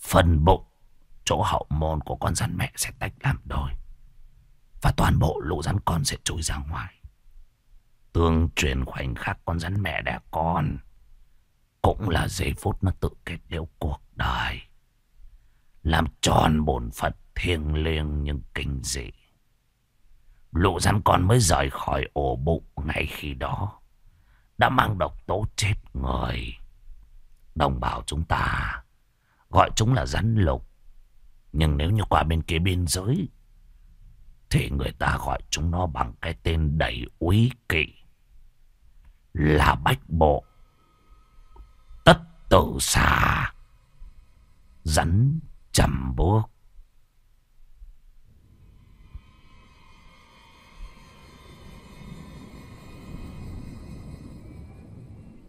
phần bụng, chỗ hậu môn của con rắn mẹ sẽ tách làm đôi. Và toàn bộ lũ rắn con sẽ trôi ra ngoài. Tương truyền khoảnh khắc con rắn mẹ đẻ con. Cũng là giây phút nó tự kết liễu cuộc đời. Làm tròn bổn phận thiêng liêng nhưng kinh dị. Lũ rắn con mới rời khỏi ổ bụng ngay khi đó, đã mang độc tố chết người. Đồng bào chúng ta, gọi chúng là rắn lục. Nhưng nếu như qua bên kia biên giới, thì người ta gọi chúng nó bằng cái tên đầy úy kỵ là bách bộ tất tử xà rắn chầm bước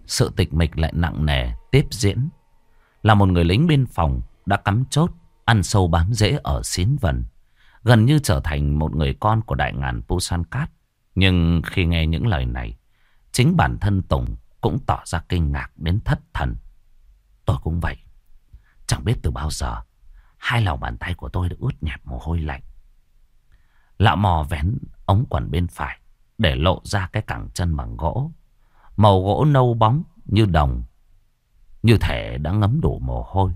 Sự tịch mịch lại nặng nề tiếp diễn. Là một người lính biên phòng đã cắm chốt, ăn sâu bám rễ ở xín vần. Gần như trở thành một người con của đại ngàn Busan Cát. Nhưng khi nghe những lời này, chính bản thân Tùng cũng tỏ ra kinh ngạc đến thất thần. Tôi cũng vậy. Chẳng biết từ bao giờ, hai lòng bàn tay của tôi đã ướt nhẹp mồ hôi lạnh. Lão mò vén ống quần bên phải để lộ ra cái cẳng chân bằng gỗ. Màu gỗ nâu bóng như đồng. Như thể đã ngấm đủ mồ hôi.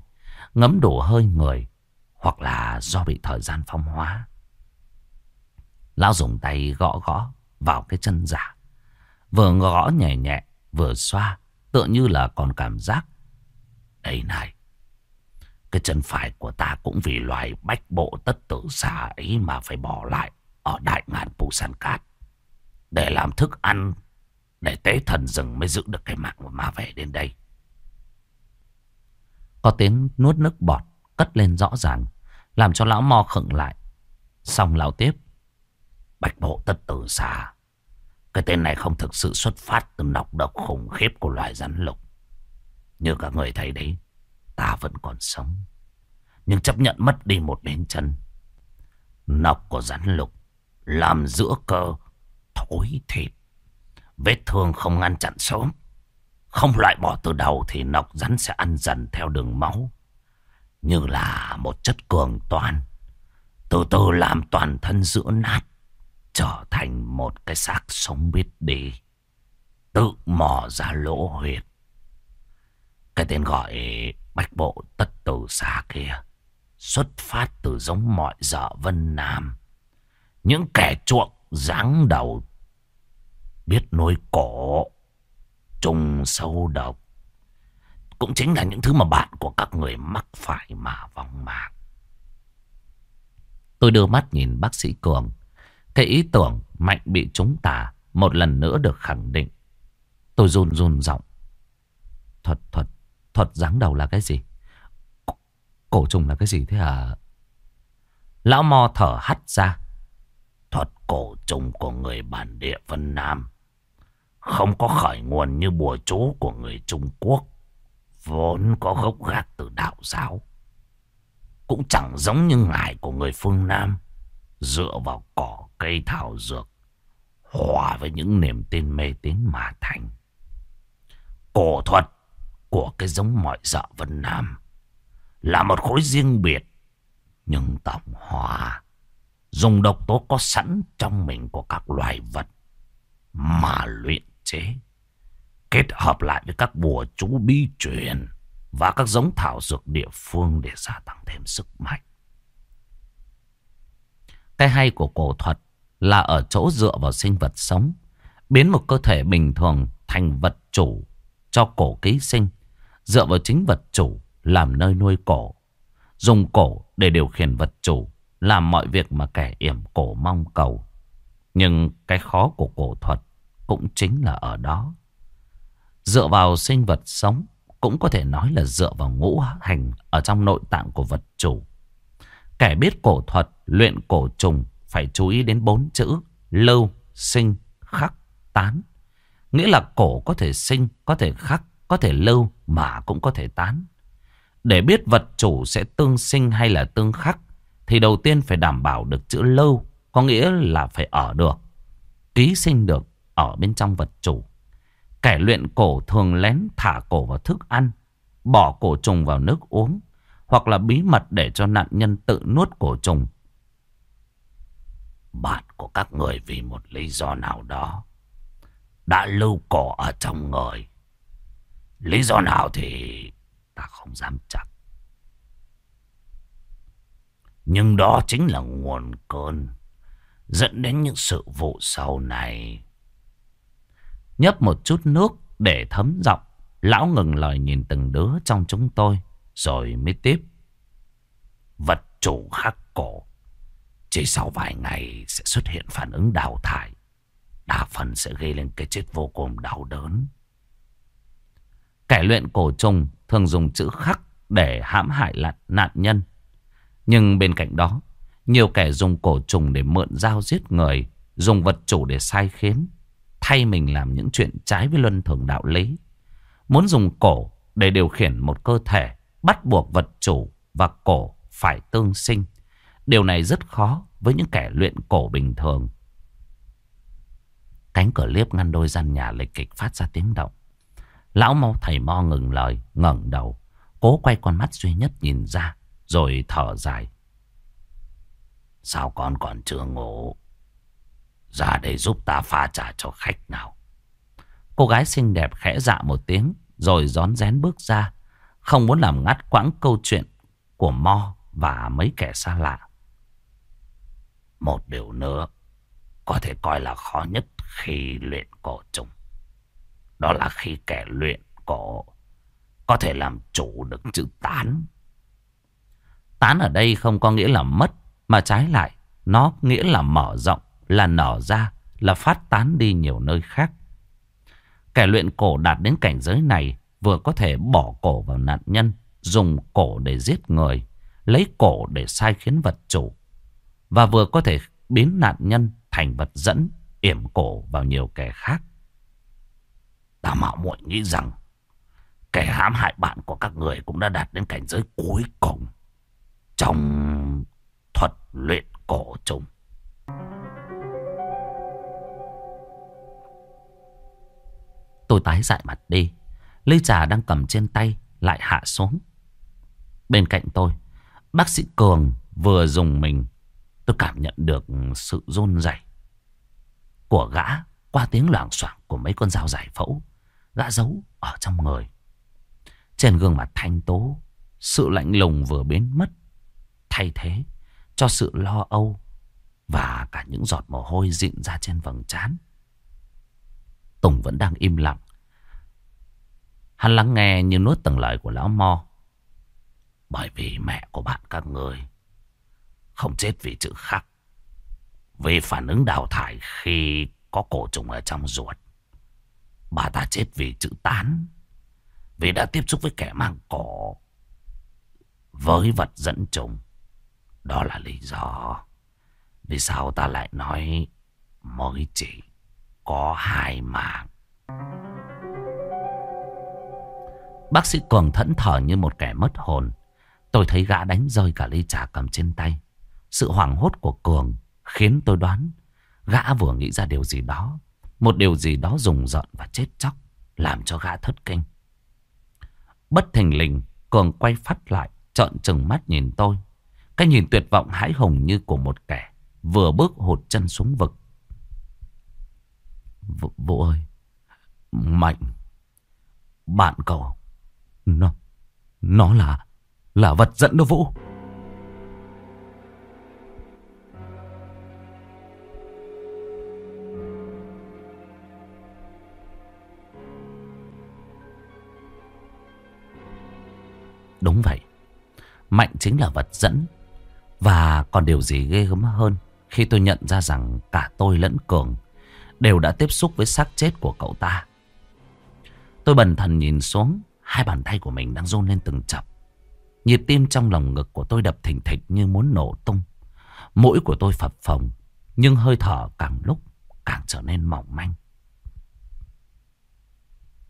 Ngấm đủ hơi người. Hoặc là do bị thời gian phong hóa. Lão dùng tay gõ gõ vào cái chân giả. Vừa gõ nhẹ nhẹ, vừa xoa. Tựa như là còn cảm giác. Đây này. Cái chân phải của ta cũng vì loài bách bộ tất tử xà ấy mà phải bỏ lại ở đại ngàn Busan Cát. Để làm thức ăn, để tế thần rừng mới giữ được cái mạng của ma về đến đây. Có tiếng nuốt nước bọt cất lên rõ ràng. Làm cho lão mo khựng lại. Xong lão tiếp. Bạch bộ tất tử xà. Cái tên này không thực sự xuất phát từ nọc độc khủng khiếp của loài rắn lục. Như các người thấy đấy. Ta vẫn còn sống. Nhưng chấp nhận mất đi một bên chân. Nọc của rắn lục. Làm giữa cơ. Thối thịt. Vết thương không ngăn chặn sớm. Không loại bỏ từ đầu thì nọc rắn sẽ ăn dần theo đường máu. Như là một chất cường toàn, Từ từ làm toàn thân giữa nát. Trở thành một cái xác sống biết đi. Tự mò ra lỗ huyệt. Cái tên gọi bách bộ tất tử xa kia. Xuất phát từ giống mọi dở Vân Nam. Những kẻ chuộng dáng đầu biết nối cổ, trùng sâu độc. Cũng chính là những thứ mà bạn của các người mắc phải mà vong mạng. Tôi đưa mắt nhìn bác sĩ Cường. Cái ý tưởng mạnh bị chúng ta một lần nữa được khẳng định. Tôi run run giọng. Thuật, thuật, thuật dáng đầu là cái gì? Cổ trùng là cái gì thế à? Lão mò thở hắt ra. Thuật cổ trùng của người bản địa Vân Nam không có khởi nguồn như bùa chú của người Trung Quốc, vốn có gốc gác từ đạo giáo. cũng chẳng giống như ngải của người phương Nam. Dựa vào cỏ cây thảo dược. Hòa với những niềm tin mê tín mà thành. Cổ thuật của cái giống mọi dợ Vân Nam. Là một khối riêng biệt. Nhưng tổng hòa. Dùng độc tố có sẵn trong mình của các loài vật. Mà luyện chế. Kết hợp lại với các bùa chú bí truyền và các giống thảo dược địa phương để gia tăng thêm sức mạnh. Cái hay của cổ thuật là ở chỗ dựa vào sinh vật sống, biến một cơ thể bình thường thành vật chủ cho cổ ký sinh, dựa vào chính vật chủ làm nơi nuôi cổ, dùng cổ để điều khiển vật chủ, làm mọi việc mà kẻ yểm cổ mong cầu. Nhưng cái khó của cổ thuật cũng chính là ở đó. Dựa vào sinh vật sống cũng có thể nói là dựa vào ngũ hành ở trong nội tạng của vật chủ. Kẻ biết cổ thuật, luyện cổ trùng phải chú ý đến bốn chữ lưu sinh, khắc, tán. Nghĩa là cổ có thể sinh, có thể khắc, có thể lâu mà cũng có thể tán. Để biết vật chủ sẽ tương sinh hay là tương khắc thì đầu tiên phải đảm bảo được chữ lâu, có nghĩa là phải ở được. Ký sinh được ở bên trong vật chủ. Kẻ luyện cổ thường lén thả cổ vào thức ăn, bỏ cổ trùng vào nước uống, hoặc là bí mật để cho nạn nhân tự nuốt cổ trùng. Bạn của các người vì một lý do nào đó đã lưu cổ ở trong người. Lý do nào thì ta không dám chắc. Nhưng đó chính là nguồn cơn dẫn đến những sự vụ sau này. Nhấp một chút nước để thấm giọng. Lão ngừng lời nhìn từng đứa trong chúng tôi. Rồi mới tiếp. Vật chủ khắc cổ. Chỉ sau vài ngày sẽ xuất hiện phản ứng đào thải. Đa phần sẽ gây lên cái chết vô cùng đau đớn. Kẻ luyện cổ trùng thường dùng chữ khắc để hãm hại lặn nạn nhân. Nhưng bên cạnh đó, nhiều kẻ dùng cổ trùng để mượn dao giết người, dùng vật chủ để sai khiến thay mình làm những chuyện trái với luân thường đạo lý. Muốn dùng cổ để điều khiển một cơ thể, bắt buộc vật chủ và cổ phải tương sinh. Điều này rất khó với những kẻ luyện cổ bình thường. Cánh cửa liếp ngăn đôi gian nhà lịch kịch phát ra tiếng động. Lão mau thầy mo ngừng lời, ngẩng đầu, cố quay con mắt duy nhất nhìn ra, rồi thở dài. Sao con còn chưa ngủ? Ra đây giúp ta pha trà cho khách nào. Cô gái xinh đẹp khẽ dạ một tiếng rồi rón rén bước ra. Không muốn làm ngắt quãng câu chuyện của Mo và mấy kẻ xa lạ. Một điều nữa có thể coi là khó nhất khi luyện cổ trùng. Đó là khi kẻ luyện cổ có thể làm chủ được chữ tán. Tán ở đây không có nghĩa là mất mà trái lại nó nghĩa là mở rộng là nở ra, là phát tán đi nhiều nơi khác. Kẻ luyện cổ đạt đến cảnh giới này vừa có thể bỏ cổ vào nạn nhân, dùng cổ để giết người, lấy cổ để sai khiến vật chủ, và vừa có thể biến nạn nhân thành vật dẫn, yểm cổ vào nhiều kẻ khác. Ta mạo muội nghĩ rằng kẻ hãm hại bạn của các người cũng đã đạt đến cảnh giới cuối cùng trong thuật luyện cổ trùng. Tôi tái dại mặt đi. Ly trà đang cầm trên tay lại hạ xuống. Bên cạnh tôi, bác sĩ Cường vừa dùng mình. Tôi cảm nhận được sự run rẩy của gã qua tiếng loảng xoảng của mấy con dao giải phẫu. Gã giấu ở trong người. Trên gương mặt thanh tố, sự lạnh lùng vừa biến mất. Thay thế cho sự lo âu và cả những giọt mồ hôi dịn ra trên vầng trán. Tùng vẫn đang im lặng. Hắn lắng nghe như nuốt từng lời của lão Mo. Bởi vì mẹ của bạn các người không chết vì chữ khắc. Vì phản ứng đào thải khi có cổ trùng ở trong ruột. Bà ta chết vì chữ tán. Vì đã tiếp xúc với kẻ mang cổ. Với vật dẫn trùng. Đó là lý do. Vì sao ta lại nói mới chỉ có hai mạng. Bác sĩ Cường thẫn thờ như một kẻ mất hồn. Tôi thấy gã đánh rơi cả ly trà cầm trên tay. Sự hoảng hốt của Cường khiến tôi đoán gã vừa nghĩ ra điều gì đó. Một điều gì đó rùng rợn và chết chóc làm cho gã thất kinh. Bất thình lình, Cường quay phát lại, trợn trừng mắt nhìn tôi. Cái nhìn tuyệt vọng hãi hùng như của một kẻ vừa bước hụt chân xuống vực. Vũ, Vũ ơi, Mạnh, bạn cậu, nó, nó là, là vật dẫn đó Vũ. Đúng vậy. Mạnh chính là vật dẫn. Và còn điều gì ghê gớm hơn khi tôi nhận ra rằng cả tôi lẫn Cường đều đã tiếp xúc với xác chết của cậu ta. Tôi bần thần nhìn xuống, hai bàn tay của mình đang run lên từng chập. Nhịp tim trong lòng ngực của tôi đập thình thịch như muốn nổ tung. Mũi của tôi phập phồng, nhưng hơi thở càng lúc càng trở nên mỏng manh.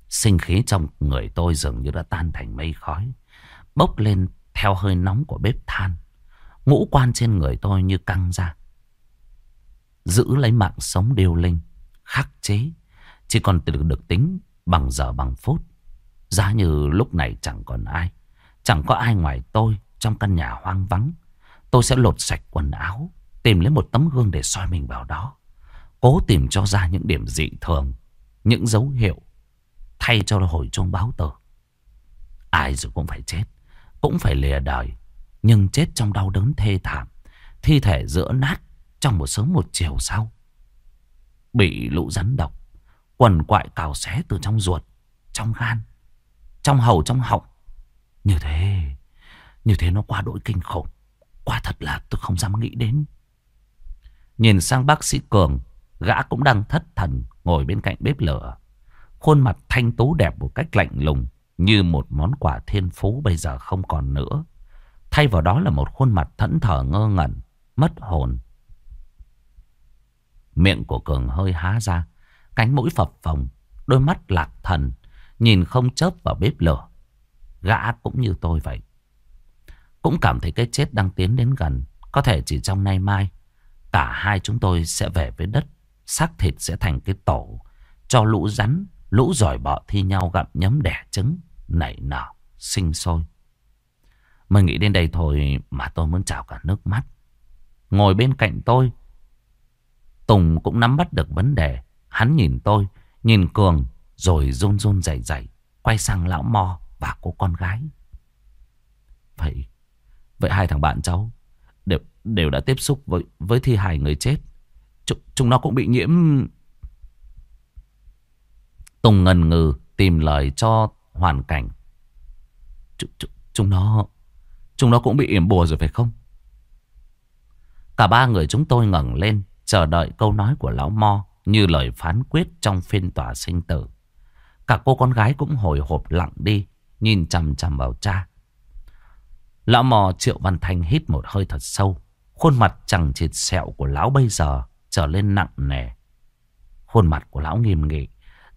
Sinh khí trong người tôi dường như đã tan thành mây khói bốc lên theo hơi nóng của bếp than. Ngũ quan trên người tôi như căng ra. Giữ lấy mạng sống điều linh, khắc chế, chỉ còn được, được tính bằng giờ bằng phút. Giá như lúc này chẳng còn ai, chẳng có ai ngoài tôi trong căn nhà hoang vắng. Tôi sẽ lột sạch quần áo, tìm lấy một tấm gương để soi mình vào đó. Cố tìm cho ra những điểm dị thường, những dấu hiệu, thay cho hồi chuông báo tử. Ai rồi cũng phải chết. Cũng phải lìa đời, Nhưng chết trong đau đớn thê thảm, Thi thể giữa nát Trong một sớm một chiều sau. Bị lũ rắn độc, Quần quại cào xé từ trong ruột, Trong gan, Trong hầu, trong họng. Như thế Như thế nó quá đỗi kinh khủng, Quá thật là tôi không dám nghĩ đến. Nhìn sang bác sĩ Cường, Gã cũng đang thất thần Ngồi bên cạnh bếp lửa. Khuôn mặt thanh tú đẹp một cách lạnh lùng như một món quà thiên phú bây giờ không còn nữa. Thay vào đó là một khuôn mặt thẫn thờ ngơ ngẩn, mất hồn. Miệng của Cường hơi há ra, cánh mũi phập phồng, đôi mắt lạc thần, nhìn không chớp vào bếp lửa. Gã cũng như tôi vậy. Cũng cảm thấy cái chết đang tiến đến gần, có thể chỉ trong nay mai. Cả hai chúng tôi sẽ về với đất, xác thịt sẽ thành cái tổ, cho lũ rắn, lũ giỏi bọ thi nhau gặm nhấm đẻ trứng nảy nở, sinh sôi. Mới nghĩ đến đây thôi mà tôi muốn trào cả nước mắt. Ngồi bên cạnh tôi, Tùng cũng nắm bắt được vấn đề. Hắn nhìn tôi, nhìn Cường, rồi run run dậy dậy, quay sang lão Mo và cô con gái. Vậy, vậy hai thằng bạn cháu đều, đều đã tiếp xúc với, với thi hài người chết. Ch chúng nó cũng bị nhiễm... Tùng ngần ngừ tìm lời cho hoàn cảnh. Ch ch chúng nó... Chúng nó cũng bị yểm bùa rồi phải không? Cả ba người chúng tôi ngẩng lên, chờ đợi câu nói của lão Mo như lời phán quyết trong phiên tòa sinh tử. Cả cô con gái cũng hồi hộp lặng đi, nhìn chằm chằm vào cha. Lão Mò Triệu Văn Thanh hít một hơi thật sâu. Khuôn mặt chẳng chịt sẹo của lão bây giờ trở lên nặng nề. Khuôn mặt của lão nghiêm nghị,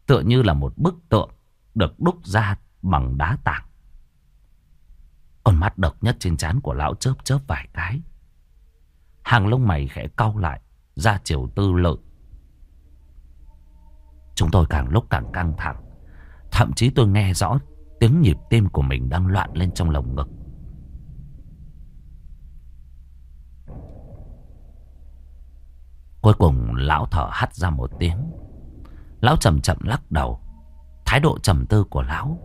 tựa như là một bức tượng được đúc ra bằng đá tảng. Con mắt độc nhất trên trán của lão chớp chớp vài cái. Hàng lông mày khẽ cau lại, ra chiều tư lợi. Chúng tôi càng lúc càng căng thẳng. Thậm chí tôi nghe rõ tiếng nhịp tim của mình đang loạn lên trong lồng ngực. Cuối cùng lão thở hắt ra một tiếng. Lão chậm chậm lắc đầu. Thái độ trầm tư của lão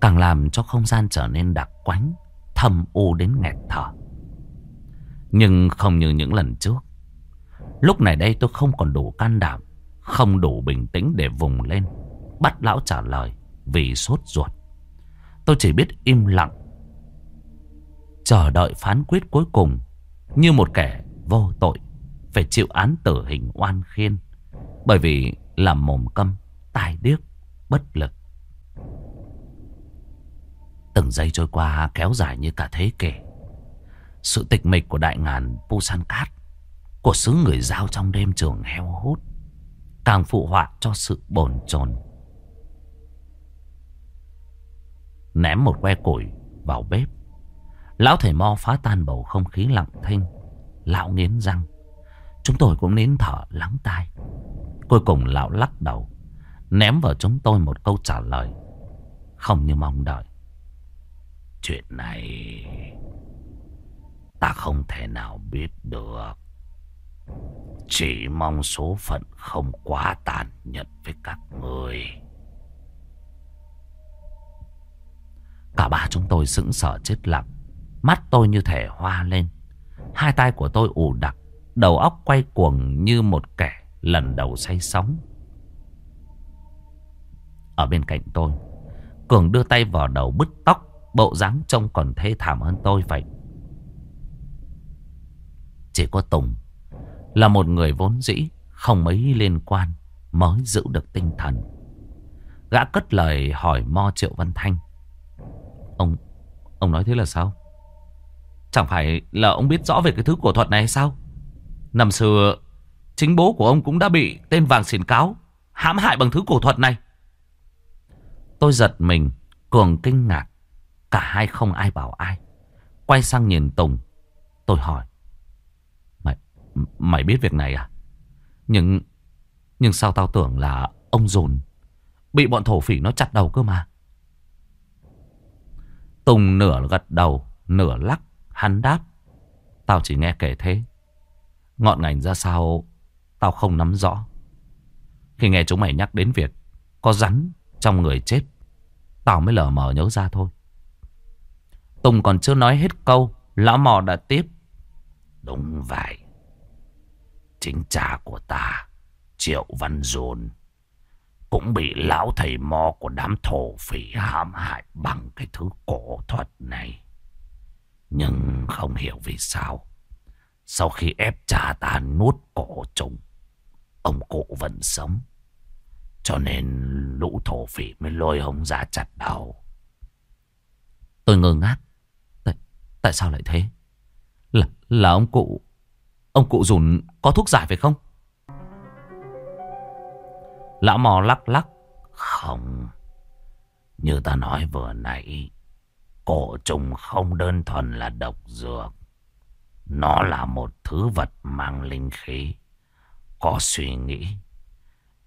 càng làm cho không gian trở nên đặc quánh, thâm u đến nghẹt thở. Nhưng không như những lần trước. Lúc này đây tôi không còn đủ can đảm, không đủ bình tĩnh để vùng lên, bắt lão trả lời vì sốt ruột. Tôi chỉ biết im lặng, chờ đợi phán quyết cuối cùng như một kẻ vô tội phải chịu án tử hình oan khiên bởi vì làm mồm câm, tai điếc bất lực. Từng giây trôi qua kéo dài như cả thế kỷ. Sự tịch mịch của đại ngàn Pusan Cát, của xứ người giao trong đêm trường heo hút, càng phụ họa cho sự bồn chồn. Ném một que củi vào bếp, Lão thầy mo phá tan bầu không khí lặng thinh. Lão nghiến răng. Chúng tôi cũng nín thở lắng tai. Cuối cùng lão lắc đầu. Ném vào chúng tôi một câu trả lời. Không như mong đợi. Chuyện này ta không thể nào biết được. Chỉ mong số phận không quá tàn nhẫn với các người. Cả ba chúng tôi sững sờ chết lặng. Mắt tôi như thể hoa lên. Hai tay của tôi ù đặc. Đầu óc quay cuồng như một kẻ lần đầu say sóng. Ở bên cạnh tôi, Cường đưa tay vào đầu bứt tóc. Bộ dáng trông còn thê thảm hơn tôi vậy. Chỉ có Tùng là một người vốn dĩ không mấy liên quan mới giữ được tinh thần. Gã cất lời hỏi Mo Triệu Văn Thanh. Ông, ông nói thế là sao? Chẳng phải là ông biết rõ về cái thứ cổ thuật này hay sao? Năm xưa, chính bố của ông cũng đã bị tên vàng xỉn cáo, hãm hại bằng thứ cổ thuật này. Tôi giật mình, Cường kinh ngạc. Cả hai không ai bảo ai. Quay sang nhìn Tùng. Tôi hỏi. Mày, mày biết việc này à? Nhưng, nhưng sao tao tưởng là ông dồn bị bọn thổ phỉ nó chặt đầu cơ mà. Tùng nửa gật đầu, nửa lắc, hắn đáp. Tao chỉ nghe kể thế. Ngọn ngành ra sao, tao không nắm rõ. Khi nghe chúng mày nhắc đến việc có rắn trong người chết, tao mới lờ mờ nhớ ra thôi. Tùng còn chưa nói hết câu, lão mò đã tiếp. Đúng vậy. Chính cha của ta, Triệu Văn Dồn, cũng bị lão thầy mò của đám thổ phỉ hãm hại bằng cái thứ cổ thuật này. Nhưng không hiểu vì sao. Sau khi ép cha ta nuốt cổ trùng, ông cụ vẫn sống. Cho nên lũ thổ phỉ mới lôi ông ra chặt đầu. Tôi ngơ ngác. Tại, tại sao lại thế? Là, là ông cụ... Ông cụ dùn có thuốc giải phải không? Lão mò lắc lắc. Không. Như ta nói vừa nãy. Cổ trùng không đơn thuần là độc dược. Nó là một thứ vật mang linh khí. Có suy nghĩ.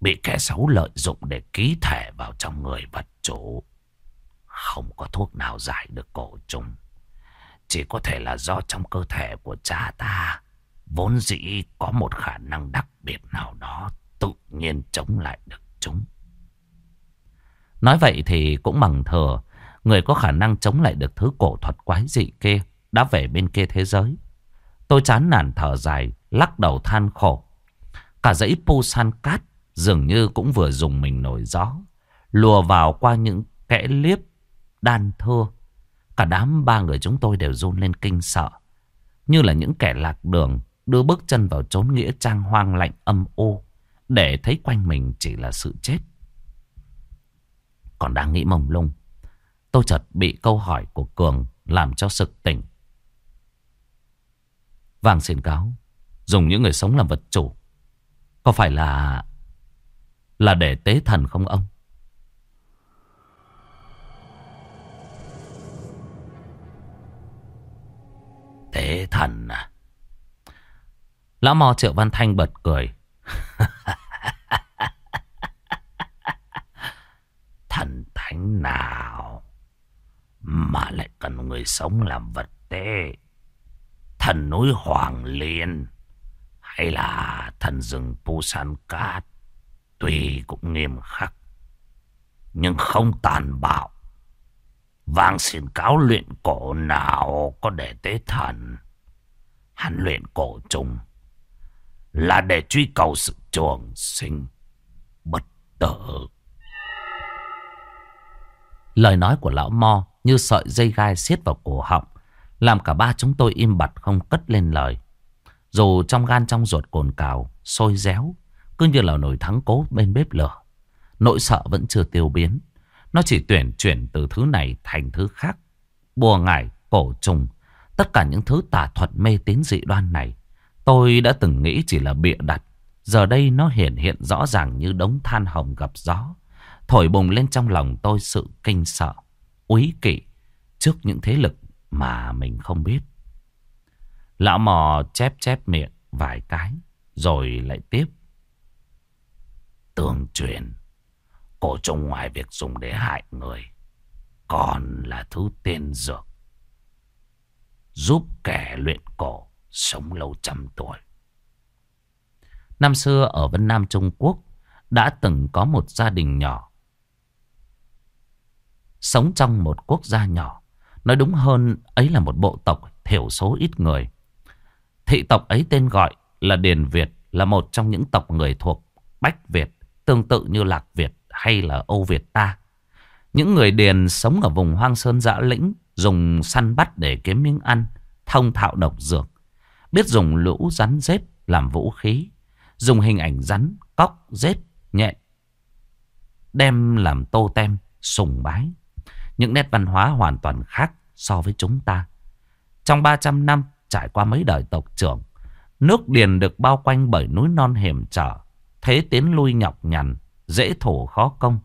Bị kẻ xấu lợi dụng để ký thể vào trong người vật chủ. Không có thuốc nào giải được cổ trùng. Chỉ có thể là do trong cơ thể của cha ta vốn dĩ có một khả năng đặc biệt nào đó tự nhiên chống lại được chúng. Nói vậy thì cũng bằng thừa, người có khả năng chống lại được thứ cổ thuật quái dị kia đã về bên kia thế giới. Tôi chán nản thở dài, lắc đầu than khổ. Cả dãy pu san cát dường như cũng vừa dùng mình nổi gió, lùa vào qua những kẽ liếp đan thưa. Cả đám ba người chúng tôi đều run lên kinh sợ, như là những kẻ lạc đường đưa bước chân vào chốn nghĩa trang hoang lạnh âm ô để thấy quanh mình chỉ là sự chết. Còn đang nghĩ mông lung, tôi chợt bị câu hỏi của Cường làm cho sực tỉnh. Vàng xin cáo, dùng những người sống làm vật chủ, có phải là là để tế thần không ông? Tế thần à? Lão mò triệu văn thanh bật cười. *laughs* Thần thánh nào mà lại cần người sống làm vật tế? Thần núi Hoàng Liên hay là thần rừng Pusan Cát tuy cũng nghiêm khắc nhưng không tàn bạo. Vang xin cáo luyện cổ nào có để tế thần. Hắn luyện cổ trùng là để truy cầu sự trường sinh bất tử. Lời nói của lão Mo như sợi dây gai xiết vào cổ họng, làm cả ba chúng tôi im bặt không cất lên lời. Dù trong gan trong ruột cồn cào, sôi réo, cứ như là nồi thắng cố bên bếp lửa. Nỗi sợ vẫn chưa tiêu biến. Nó chỉ tuyển chuyển từ thứ này thành thứ khác. Bùa ngải, cổ trùng, tất cả những thứ tà thuật mê tín dị đoan này Tôi đã từng nghĩ chỉ là bịa đặt. Giờ đây nó hiện hiện rõ ràng như đống than hồng gặp gió. Thổi bùng lên trong lòng tôi sự kinh sợ, úy kỵ trước những thế lực mà mình không biết. Lão mò chép chép miệng vài cái rồi lại tiếp. Tương truyền, cổ trùng ngoài việc dùng để hại người, còn là thứ tiên dược. Giúp kẻ luyện cổ sống lâu trăm tuổi. Năm xưa ở Vân Nam Trung Quốc đã từng có một gia đình nhỏ. Sống trong một quốc gia nhỏ. Nói đúng hơn ấy là một bộ tộc thiểu số ít người. Thị tộc ấy tên gọi là Điền Việt là một trong những tộc người thuộc Bách Việt tương tự như Lạc Việt hay là Âu Việt ta. Những người Điền sống ở vùng hoang sơn dã lĩnh dùng săn bắt để kiếm miếng ăn, thông thạo độc dược. Biết dùng lũ rắn rết làm vũ khí, dùng hình ảnh rắn, cóc, rết, nhện. Đem làm tô tem, sùng bái. Những nét văn hóa hoàn toàn khác so với chúng ta. Trong 300 năm trải qua mấy đời tộc trưởng, nước Điền được bao quanh bởi núi non hiểm trở, thế tiến lui nhọc nhằn, dễ thổ khó công,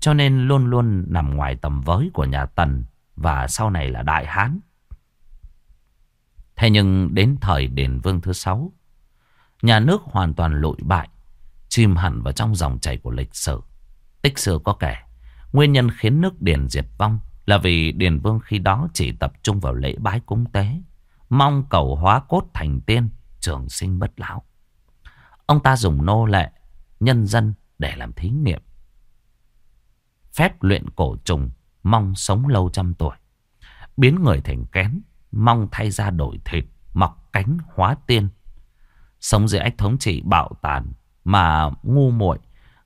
cho nên luôn luôn nằm ngoài tầm với của nhà Tần và sau này là Đại Hán. Thế nhưng đến thời Điền Vương thứ sáu, nhà nước hoàn toàn lụi bại, chìm hẳn vào trong dòng chảy của lịch sử. Tích xưa có kể, nguyên nhân khiến nước Điền diệt vong là vì Điền Vương khi đó chỉ tập trung vào lễ bái cúng tế, mong cầu hóa cốt thành tiên, trường sinh bất lão. Ông ta dùng nô lệ, nhân dân để làm thí nghiệm. Phép luyện cổ trùng, mong sống lâu trăm tuổi. Biến người thành kén, mong thay ra đổi thịt, mọc cánh hóa tiên. Sống dưới ách thống trị bạo tàn mà ngu muội,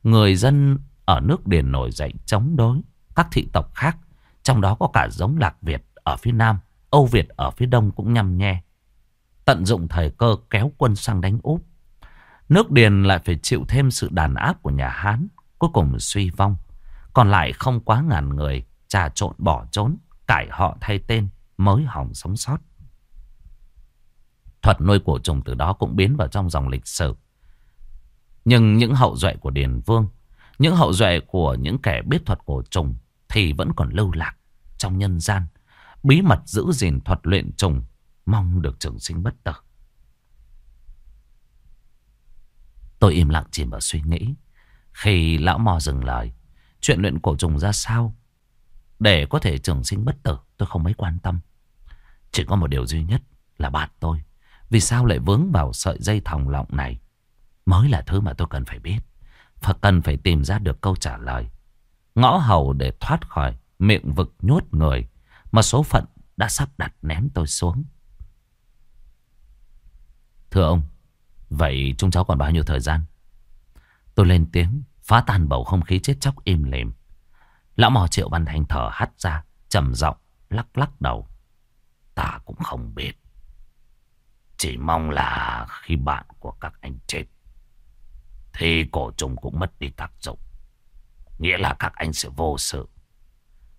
người dân ở nước Điền nổi dậy chống đối các thị tộc khác, trong đó có cả giống Lạc Việt ở phía Nam, Âu Việt ở phía Đông cũng nhằm nhe. Tận dụng thời cơ kéo quân sang đánh úp. Nước Điền lại phải chịu thêm sự đàn áp của nhà Hán, cuối cùng suy vong. Còn lại không quá ngàn người, trà trộn bỏ trốn, cải họ thay tên, mới hỏng sống sót. Thuật nuôi cổ trùng từ đó cũng biến vào trong dòng lịch sử. Nhưng những hậu duệ của Điền Vương, những hậu duệ của những kẻ biết thuật cổ trùng thì vẫn còn lưu lạc trong nhân gian. Bí mật giữ gìn thuật luyện trùng, mong được trường sinh bất tử. Tôi im lặng chìm vào suy nghĩ. Khi lão mò dừng lời, chuyện luyện cổ trùng ra sao? Để có thể trường sinh bất tử, tôi không mấy quan tâm. Chỉ có một điều duy nhất là bạn tôi. Vì sao lại vướng vào sợi dây thòng lọng này? Mới là thứ mà tôi cần phải biết. Và cần phải tìm ra được câu trả lời. Ngõ hầu để thoát khỏi miệng vực nhốt người mà số phận đã sắp đặt ném tôi xuống. Thưa ông, vậy chúng cháu còn bao nhiêu thời gian? Tôi lên tiếng, phá tan bầu không khí chết chóc im lìm. Lão mò triệu văn thanh thở hắt ra, trầm giọng lắc lắc đầu. Ta cũng không biết. Chỉ mong là khi bạn của các anh chết, thì cổ trùng cũng mất đi tác dụng. Nghĩa là các anh sẽ vô sự.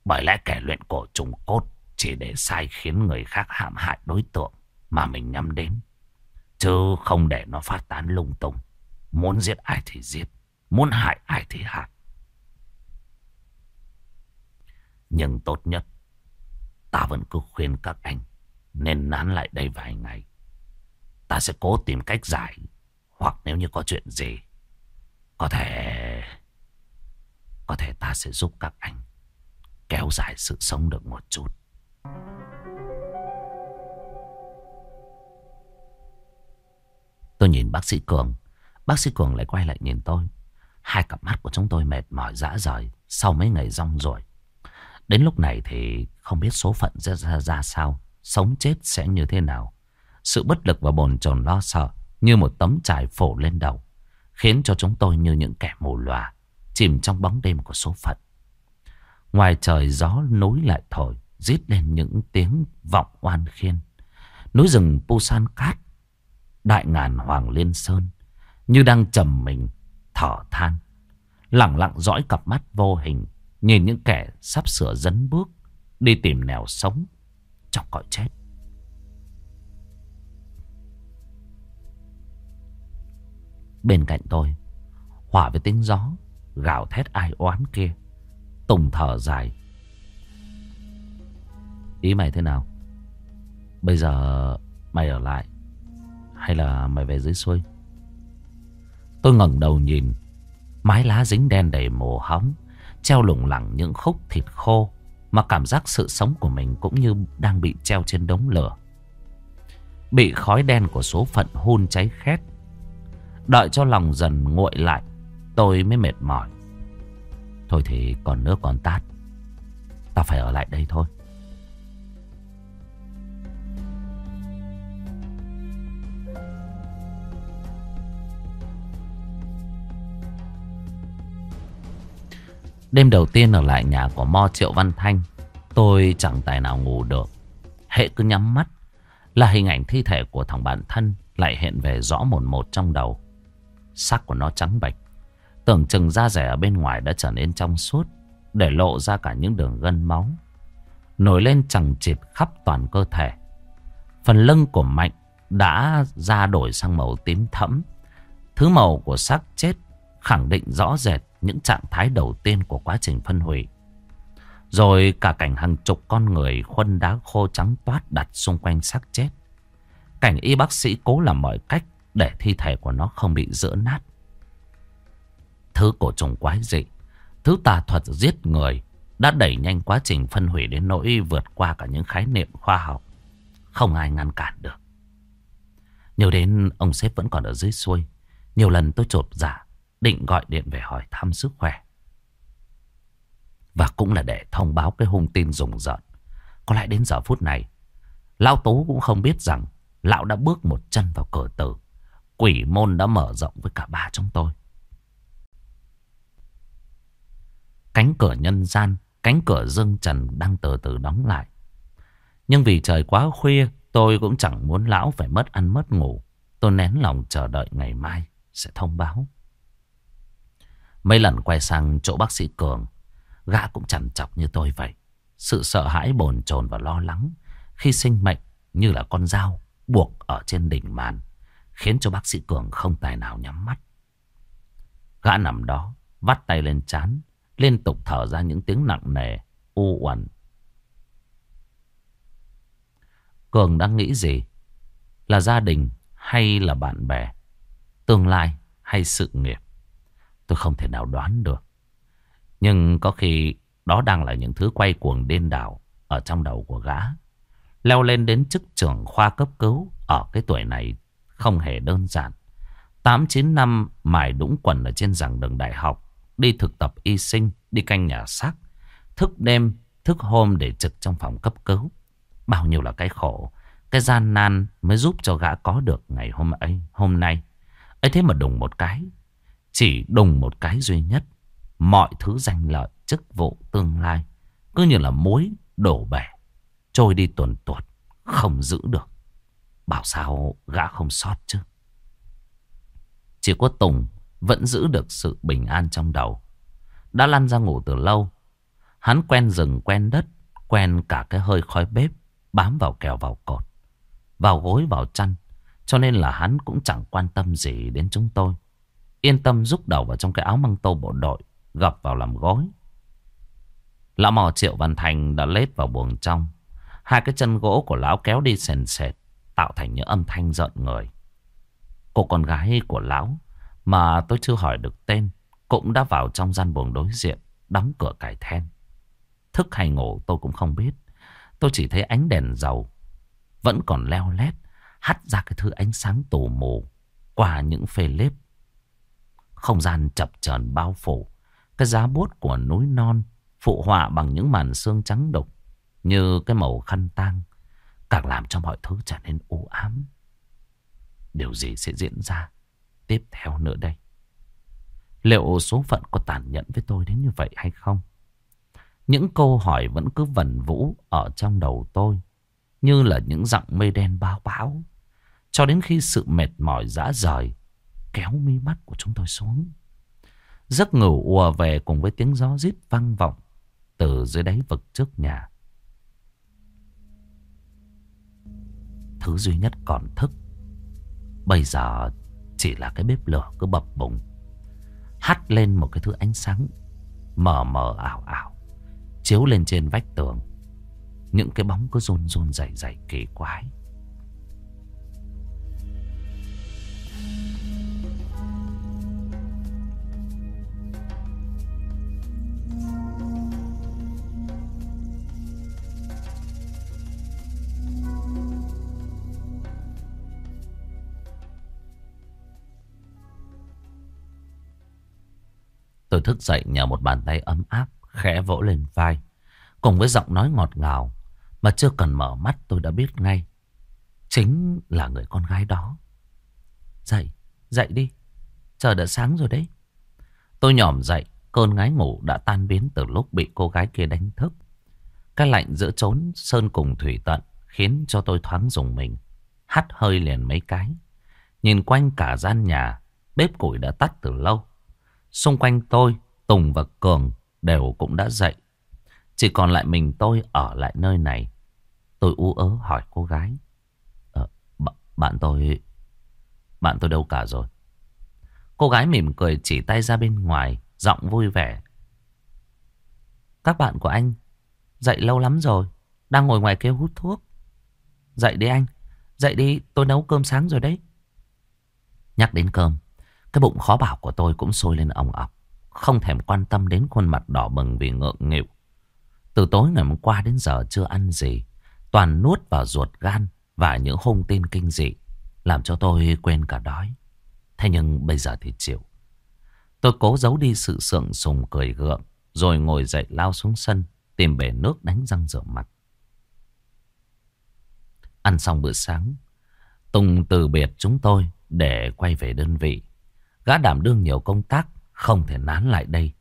Bởi lẽ kẻ luyện cổ trùng cốt chỉ để sai khiến người khác hãm hại đối tượng mà mình nhắm đến. Chứ không để nó phát tán lung tung. Muốn giết ai thì giết. Muốn hại ai thì hại. Nhưng tốt nhất, Ta vẫn cứ khuyên các anh Nên nán lại đây vài ngày Ta sẽ cố tìm cách giải, Hoặc nếu như có chuyện gì, Có thể Có thể ta sẽ giúp các anh Kéo dài sự sống được một chút Tôi nhìn bác sĩ Cường Bác sĩ Cường lại quay lại nhìn tôi Hai cặp mắt của chúng tôi mệt mỏi dã rời Sau mấy ngày rong rồi Đến lúc này thì không biết số phận ra, ra, ra sao, sống chết sẽ như thế nào. Sự bất lực và bồn chồn lo sợ như một tấm trải phổ lên đầu, khiến cho chúng tôi như những kẻ mù lòa, chìm trong bóng đêm của số phận. Ngoài trời gió núi lại thổi, rít lên những tiếng vọng oan khiên. Núi rừng Pusan Cát, đại ngàn Hoàng Liên Sơn, như đang trầm mình, thở than. Lặng lặng dõi cặp mắt vô hình Nhìn những kẻ sắp sửa dấn bước Đi tìm nẻo sống Trong cõi chết. Bên cạnh tôi Hỏa với tiếng gió Gào thét ai oán kia Tùng thở dài. Ý mày thế nào? Bây giờ mày ở lại hay là mày về dưới xuôi? Tôi ngẩng đầu nhìn, Mái lá dính đen đầy mồ hóng, Treo lủng lẳng những khúc thịt khô Mà cảm giác sự sống của mình Cũng như đang bị treo trên đống lửa. Bị khói đen của số phận hun cháy khét. Đợi cho lòng dần nguội lại, Tôi mới mệt mỏi. Thôi thì còn nước còn tát. Ta phải ở lại đây thôi. Đêm đầu tiên ở lại nhà của Mo Triệu Văn Thanh Tôi chẳng tài nào ngủ được. Hệ cứ nhắm mắt Là hình ảnh thi thể của thằng bạn thân Lại hiện về rõ một một trong đầu. Sắc của nó trắng bạch, Tưởng chừng da rẻ ở bên ngoài đã trở nên trong suốt Để lộ ra cả những đường gân máu. Nổi lên chẳng chịt khắp toàn cơ thể. Phần lưng của Mạnh đã ra đổi sang màu tím thẫm. Thứ màu của xác chết khẳng định rõ rệt những trạng thái đầu tiên của quá trình phân hủy. Rồi cả cảnh hàng chục con người khuân đá khô trắng toát đặt xung quanh xác chết. Cảnh y bác sĩ cố làm mọi cách để thi thể của nó không bị rỡ nát. Thứ cổ trùng quái dị, thứ tà thuật giết người đã đẩy nhanh quá trình phân hủy đến nỗi vượt qua cả những khái niệm khoa học. Không ai ngăn cản được. Nhiều đến ông sếp vẫn còn ở dưới xuôi. Nhiều lần tôi chộp giả dạ, Định gọi điện về hỏi thăm sức khỏe. Và cũng là để thông báo cái hung tin rùng rợn. Có lẽ đến giờ phút này, Lão Tú cũng không biết rằng Lão đã bước một chân vào cửa tử. Quỷ môn đã mở rộng với cả ba chúng tôi. Cánh cửa nhân gian, Cánh cửa dương trần đang từ từ đóng lại. Nhưng vì trời quá khuya, Tôi cũng chẳng muốn lão phải mất ăn mất ngủ. Tôi nén lòng chờ đợi ngày mai Sẽ thông báo. Mấy lần quay sang chỗ bác sĩ Cường, Gã cũng chẳng chọc như tôi vậy. Sự sợ hãi, bồn chồn và lo lắng Khi sinh mệnh như là con dao Buộc ở trên đỉnh màn, Khiến cho bác sĩ Cường không tài nào nhắm mắt. Gã nằm đó, Vắt tay lên chán Liên tục thở ra những tiếng nặng nề, U uẩn. Cường đang nghĩ gì? Là gia đình hay là bạn bè? Tương lai hay sự nghiệp? Tôi không thể nào đoán được. Nhưng có khi đó đang là những thứ quay cuồng điên đảo ở trong đầu của gã. Leo lên đến chức trưởng khoa cấp cứu ở cái tuổi này không hề đơn giản. 8-9 năm mài đũng quần ở trên giảng đường đại học, đi thực tập y sinh, đi canh nhà xác, thức đêm, thức hôm để trực trong phòng cấp cứu. Bao nhiêu là cái khổ, cái gian nan mới giúp cho gã có được ngày hôm ấy, hôm nay. ấy thế mà đùng một cái, chỉ đùng một cái duy nhất. Mọi thứ danh lợi, chức vụ, tương lai. Cứ như là muối đổ bể. Trôi đi tuần tuột. Không giữ được. Bảo sao gã không sót chứ. Chỉ có Tùng vẫn giữ được sự bình an trong đầu. Đã lăn ra ngủ từ lâu. Hắn quen rừng, quen đất, quen cả cái hơi khói bếp, bám vào kèo vào cột, vào gối, vào chăn. Cho nên là hắn cũng chẳng quan tâm gì đến chúng tôi. Yên tâm rúc đầu vào trong cái áo măng tô bộ đội, Gập vào làm gối. Lão mò Triệu Văn Thành đã lết vào buồng trong. Hai cái chân gỗ của lão kéo đi sền sệt, Tạo thành những âm thanh giận người. Cô con gái của lão, Mà tôi chưa hỏi được tên, Cũng đã vào trong gian buồng đối diện, Đóng cửa cải then. Thức hay ngủ tôi cũng không biết. Tôi chỉ thấy ánh đèn dầu, Vẫn còn leo lét, Hắt ra cái thứ ánh sáng tù mù Qua những phê lếp không gian chập chờn bao phủ. Cái giá bút của núi non phụ họa bằng những màn xương trắng đục như cái màu khăn tang, càng làm cho mọi thứ trở nên u ám. Điều gì sẽ diễn ra tiếp theo nữa đây? Liệu số phận có tàn nhẫn với tôi đến như vậy hay không? Những câu hỏi vẫn cứ vần vũ ở trong đầu tôi, như là những dặng mây đen bao bão. Cho đến khi sự mệt mỏi dã rời kéo mi mắt của chúng tôi xuống. Giấc ngủ ùa về cùng với tiếng gió rít vang vọng từ dưới đáy vực trước nhà. Thứ duy nhất còn thức bây giờ chỉ là cái bếp lửa cứ bập bùng, hắt lên một cái thứ ánh sáng mờ mờ ảo ảo, chiếu lên trên vách tường. những cái bóng cứ rôn rôn dày dày kỳ quái. Tôi thức dậy nhờ một bàn tay ấm áp khẽ vỗ lên vai. Cùng với giọng nói ngọt ngào mà chưa cần mở mắt tôi đã biết ngay. Chính là người con gái đó. Dậy, dậy đi. Trời đã sáng rồi đấy. Tôi nhòm dậy, cơn ngái ngủ đã tan biến từ lúc bị cô gái kia đánh thức. Cái lạnh giữa trốn sơn cùng thủy tận khiến cho tôi thoáng dùng mình. Hắt hơi liền mấy cái. Nhìn quanh cả gian nhà, bếp củi đã tắt từ lâu. Xung quanh tôi, Tùng và Cường đều cũng đã dậy. Chỉ còn lại mình tôi ở lại nơi này. Tôi u ớ hỏi cô gái. Ờ, bạn tôi... Bạn tôi đâu cả rồi? Cô gái mỉm cười chỉ tay ra bên ngoài, giọng vui vẻ. Các bạn của anh dậy lâu lắm rồi, đang ngồi ngoài kia hút thuốc. Dậy đi anh, dậy đi, tôi nấu cơm sáng rồi đấy. Nhắc đến cơm, cái bụng khó bảo của tôi cũng sôi lên ong ọc. Không thèm quan tâm đến khuôn mặt đỏ bừng vì ngượng nghịu. Từ tối ngày hôm qua đến giờ chưa ăn gì. Toàn nuốt vào ruột gan và những hung tin kinh dị. Làm cho tôi quên cả đói. Thế nhưng bây giờ thì chịu. Tôi cố giấu đi sự sượng sùng cười gượng. Rồi ngồi dậy lao xuống sân. Tìm bể nước đánh răng rửa mặt. Ăn xong bữa sáng. Tùng từ biệt chúng tôi để quay về đơn vị. Gã đảm đương nhiều công tác, không thể nán lại đây.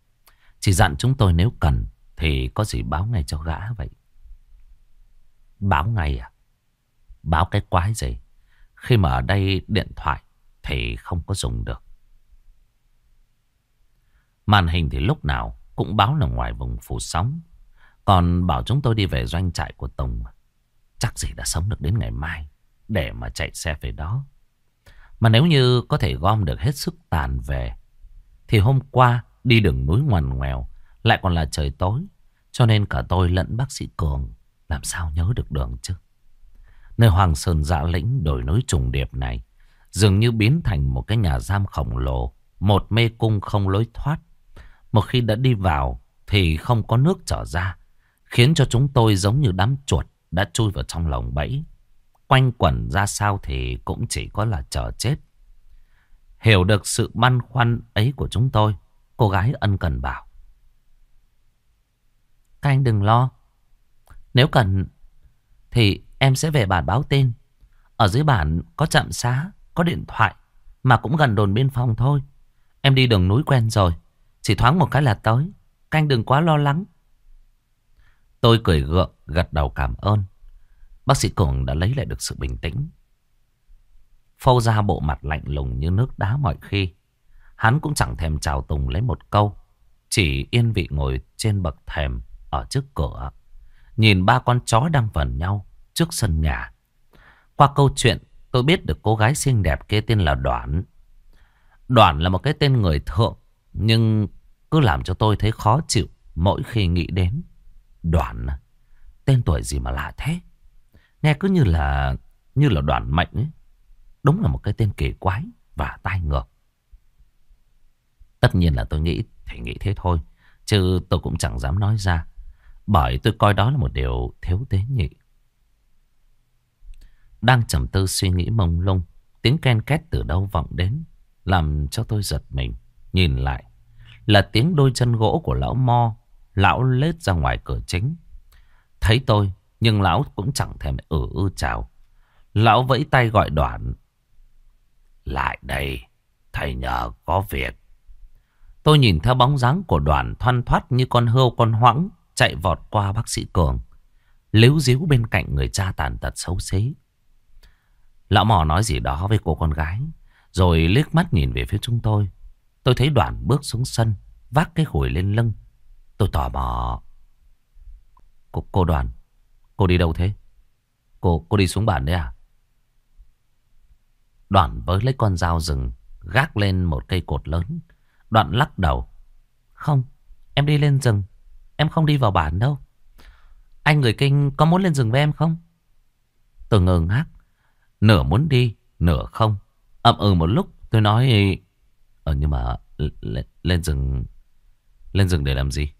Chỉ dặn chúng tôi nếu cần thì có gì báo ngay cho gã vậy. Báo ngay à? Báo cái quái gì? Khi mà ở đây điện thoại thì không có dùng được. Màn hình thì lúc nào cũng báo là ngoài vùng phủ sóng. Còn bảo chúng tôi đi về doanh trại của Tùng. Chắc gì đã sống được đến ngày mai để mà chạy xe về đó. Mà nếu như có thể gom được hết sức tàn về, Thì hôm qua đi đường núi ngoằn ngoèo Lại còn là trời tối, Cho nên cả tôi lẫn bác sĩ Cường Làm sao nhớ được đường chứ? Nơi Hoàng Sơn dạ lĩnh đổi núi trùng điệp này Dường như biến thành một cái nhà giam khổng lồ, Một mê cung không lối thoát. Một khi đã đi vào Thì không có nước trở ra, Khiến cho chúng tôi giống như đám chuột Đã chui vào trong lòng bẫy. Quanh quẩn ra sao thì cũng chỉ có là chờ chết. Hiểu được sự băn khoăn ấy của chúng tôi, cô gái ân cần bảo. Các anh đừng lo. Nếu cần thì em sẽ về bản báo tin. Ở dưới bản có trạm xá, có điện thoại, mà cũng gần đồn biên phòng thôi. Em đi đường núi quen rồi, chỉ thoáng một cái là tới. Các anh đừng quá lo lắng. Tôi cười gượng, gật đầu cảm ơn. Bác sĩ Cường đã lấy lại được sự bình tĩnh. Phâu ra bộ mặt lạnh lùng như nước đá mọi khi. Hắn cũng chẳng thèm chào Tùng lấy một câu. Chỉ yên vị ngồi trên bậc thềm ở trước cửa. Nhìn ba con chó đang vần nhau trước sân nhà. Qua câu chuyện, tôi biết được cô gái xinh đẹp kia tên là Đoạn. Đoạn là một cái tên người thượng. Nhưng cứ làm cho tôi thấy khó chịu mỗi khi nghĩ đến. Đoạn Tên tuổi gì mà lạ thế? Nghe cứ như là như là đoàn mệnh ấy. Đúng là một cái tên kỳ quái và tai ngược. Tất nhiên là tôi nghĩ thì nghĩ thế thôi. Chứ tôi cũng chẳng dám nói ra. Bởi tôi coi đó là một điều thiếu tế nhị. Đang trầm tư suy nghĩ mông lung. Tiếng ken két từ đâu vọng đến. Làm cho tôi giật mình. Nhìn lại. Là tiếng đôi chân gỗ của lão Mo. Lão lết ra ngoài cửa chính. Thấy tôi nhưng lão cũng chẳng thèm ử ư chào. Lão vẫy tay gọi đoạn. Lại đây, thầy nhờ có việc. Tôi nhìn theo bóng dáng của đoàn thoăn thoát như con hươu con hoãng chạy vọt qua bác sĩ Cường. liếu díu bên cạnh người cha tàn tật xấu xí. Lão mò nói gì đó với cô con gái. Rồi liếc mắt nhìn về phía chúng tôi. Tôi thấy đoàn bước xuống sân, vác cái khủi lên lưng. Tôi tò mò. Cô, cô đoàn, Cô đi đâu thế? Cô cô đi xuống bản đấy à? Đoạn với lấy con dao rừng gác lên một cây cột lớn. Đoạn lắc đầu. Không, em đi lên rừng. Em không đi vào bản đâu. Anh người kinh có muốn lên rừng với em không? Tôi ngơ ngác. Nửa muốn đi, nửa không. ậm ừ một lúc tôi nói... Ờ nhưng mà lên, lên rừng... Lên rừng để làm gì?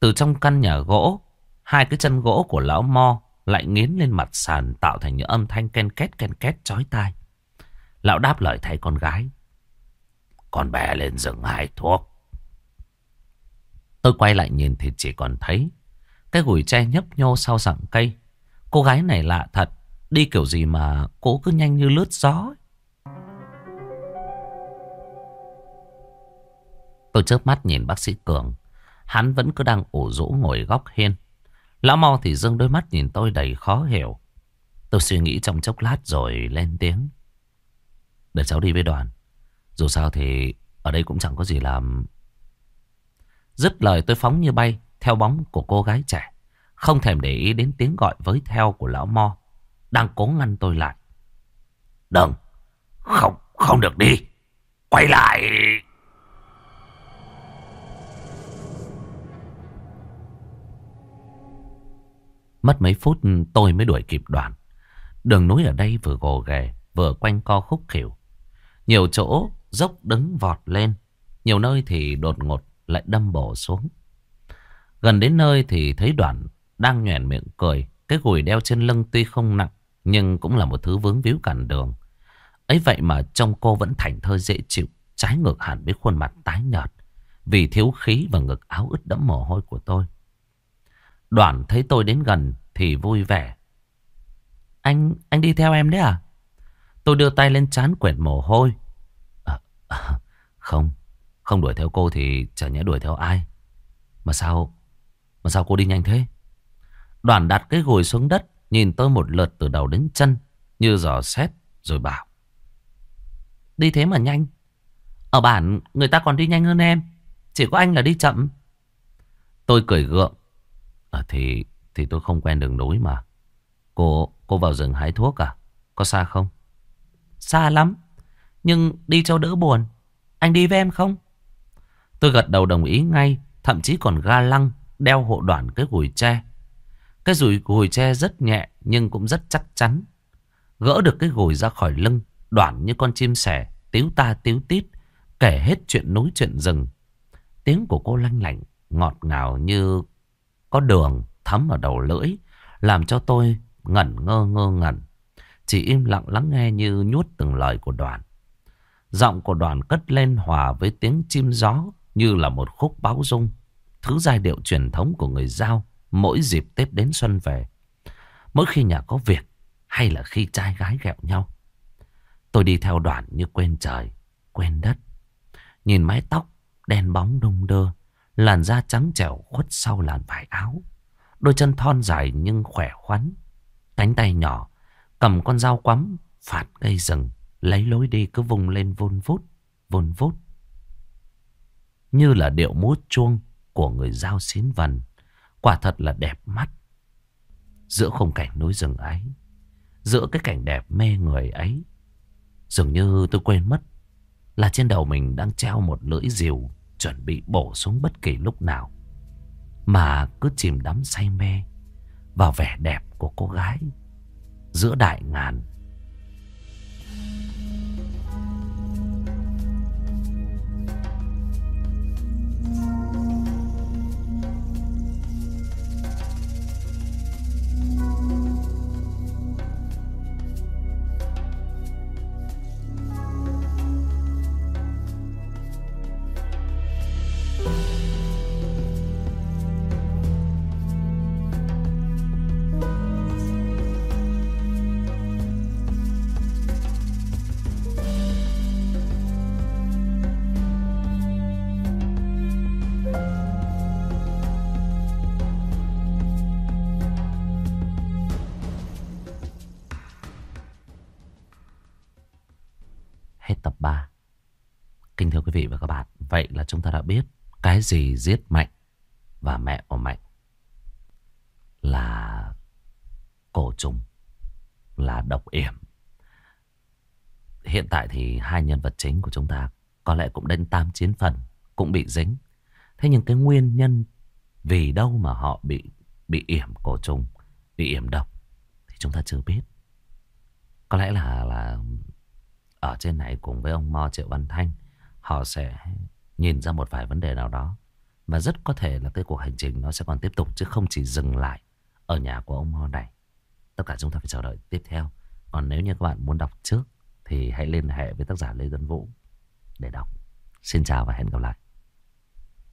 Từ trong căn nhà gỗ, hai cái chân gỗ của lão Mo lại nghiến lên mặt sàn tạo thành những âm thanh ken két ken két chói tai. Lão đáp lời thay con gái. Con bé lên rừng hái thuốc. Tôi quay lại nhìn thì chỉ còn thấy cái gùi tre nhấp nhô sau sặng cây. Cô gái này lạ thật. Đi kiểu gì mà cô cứ nhanh như lướt gió. Tôi chớp mắt nhìn bác sĩ Cường. Hắn vẫn cứ đang ủ rũ ngồi góc hiên. Lão Mo thì dưng đôi mắt nhìn tôi đầy khó hiểu. Tôi suy nghĩ trong chốc lát rồi lên tiếng. Để cháu đi với đoàn. Dù sao thì ở đây cũng chẳng có gì làm. Dứt lời tôi phóng như bay theo bóng của cô gái trẻ. Không thèm để ý đến tiếng gọi với theo của lão Mo. Đang cố ngăn tôi lại. Đừng. Không, không được đi. Quay lại. Mất mấy phút tôi mới đuổi kịp đoàn. Đường núi ở đây vừa gồ ghề, vừa quanh co khúc khỉu. Nhiều chỗ dốc đứng vọt lên, nhiều nơi thì đột ngột lại đâm bổ xuống. Gần đến nơi thì thấy đoàn đang nhoẻn miệng cười. Cái gùi đeo trên lưng tuy không nặng, nhưng cũng là một thứ vướng víu cản đường. ấy vậy mà trông cô vẫn thảnh thơi dễ chịu, trái ngược hẳn với khuôn mặt tái nhợt. Vì thiếu khí và ngực áo ướt đẫm mồ hôi của tôi. Đoạn thấy tôi đến gần thì vui vẻ. Anh, anh đi theo em đấy à? Tôi đưa tay lên chán quẹt mồ hôi. À, à, *laughs* không, không đuổi theo cô thì chả nhẽ đuổi theo ai. Mà sao, mà sao cô đi nhanh thế? Đoàn đặt cái gùi xuống đất, nhìn tôi một lượt từ đầu đến chân, như giò xét, rồi bảo. Đi thế mà nhanh. Ở bản, người ta còn đi nhanh hơn em. Chỉ có anh là đi chậm. Tôi cười gượng. À, thì thì tôi không quen đường núi mà. Cô cô vào rừng hái thuốc à? Có xa không? Xa lắm. Nhưng đi cho đỡ buồn. Anh đi với em không? Tôi gật đầu đồng ý ngay. Thậm chí còn ga lăng đeo hộ đoạn cái gùi tre. Cái rùi gùi tre rất nhẹ nhưng cũng rất chắc chắn. Gỡ được cái gùi ra khỏi lưng, đoạn như con chim sẻ, tiếu ta tiếu tít, kể hết chuyện núi chuyện rừng. Tiếng của cô lanh lạnh, ngọt ngào như có đường thấm ở đầu lưỡi, làm cho tôi ngẩn ngơ ngơ ngẩn. Chỉ im lặng lắng nghe như nhuốt từng lời của đoàn. Giọng của đoàn cất lên hòa với tiếng chim gió như là một khúc báo dung Thứ giai điệu truyền thống của người Giao mỗi dịp Tết đến xuân về. Mỗi khi nhà có việc hay là khi trai gái ghẹo nhau. Tôi đi theo đoàn như quên trời, quên đất. Nhìn mái tóc đen bóng đung đưa, làn da trắng trẻo khuất sau làn vải áo. Đôi chân thon dài nhưng khỏe khoắn. Cánh tay nhỏ, cầm con dao quắm, phạt cây rừng, lấy lối đi cứ vùng lên vun vút, vun vút. Như là điệu múa chuông của người giao xín vần. Quả thật là đẹp mắt. Giữa khung cảnh núi rừng ấy, giữa cái cảnh đẹp mê người ấy, dường như tôi quên mất là trên đầu mình đang treo một lưỡi rìu chuẩn bị bổ xuống bất kỳ lúc nào. Mà cứ chìm đắm say mê vào vẻ đẹp của cô gái giữa đại ngàn biết cái gì giết Mạnh và mẹ của Mạnh là cổ trùng, là độc yểm. Hiện tại thì hai nhân vật chính của chúng ta có lẽ cũng đến tam chiến phần, cũng bị dính. Thế nhưng cái nguyên nhân vì đâu mà họ bị bị yểm cổ trùng, bị yểm độc thì chúng ta chưa biết. Có lẽ là là ở trên này cùng với ông Mo Triệu Văn Thanh họ sẽ nhìn ra một vài vấn đề nào đó và rất có thể là cái cuộc hành trình nó sẽ còn tiếp tục, chứ không chỉ dừng lại ở nhà của ông Mo này. Tất cả chúng ta phải chờ đợi tiếp theo. Còn nếu như các bạn muốn đọc trước, thì hãy liên hệ với tác giả Lê Dân Vũ để đọc. Xin chào và hẹn gặp lại.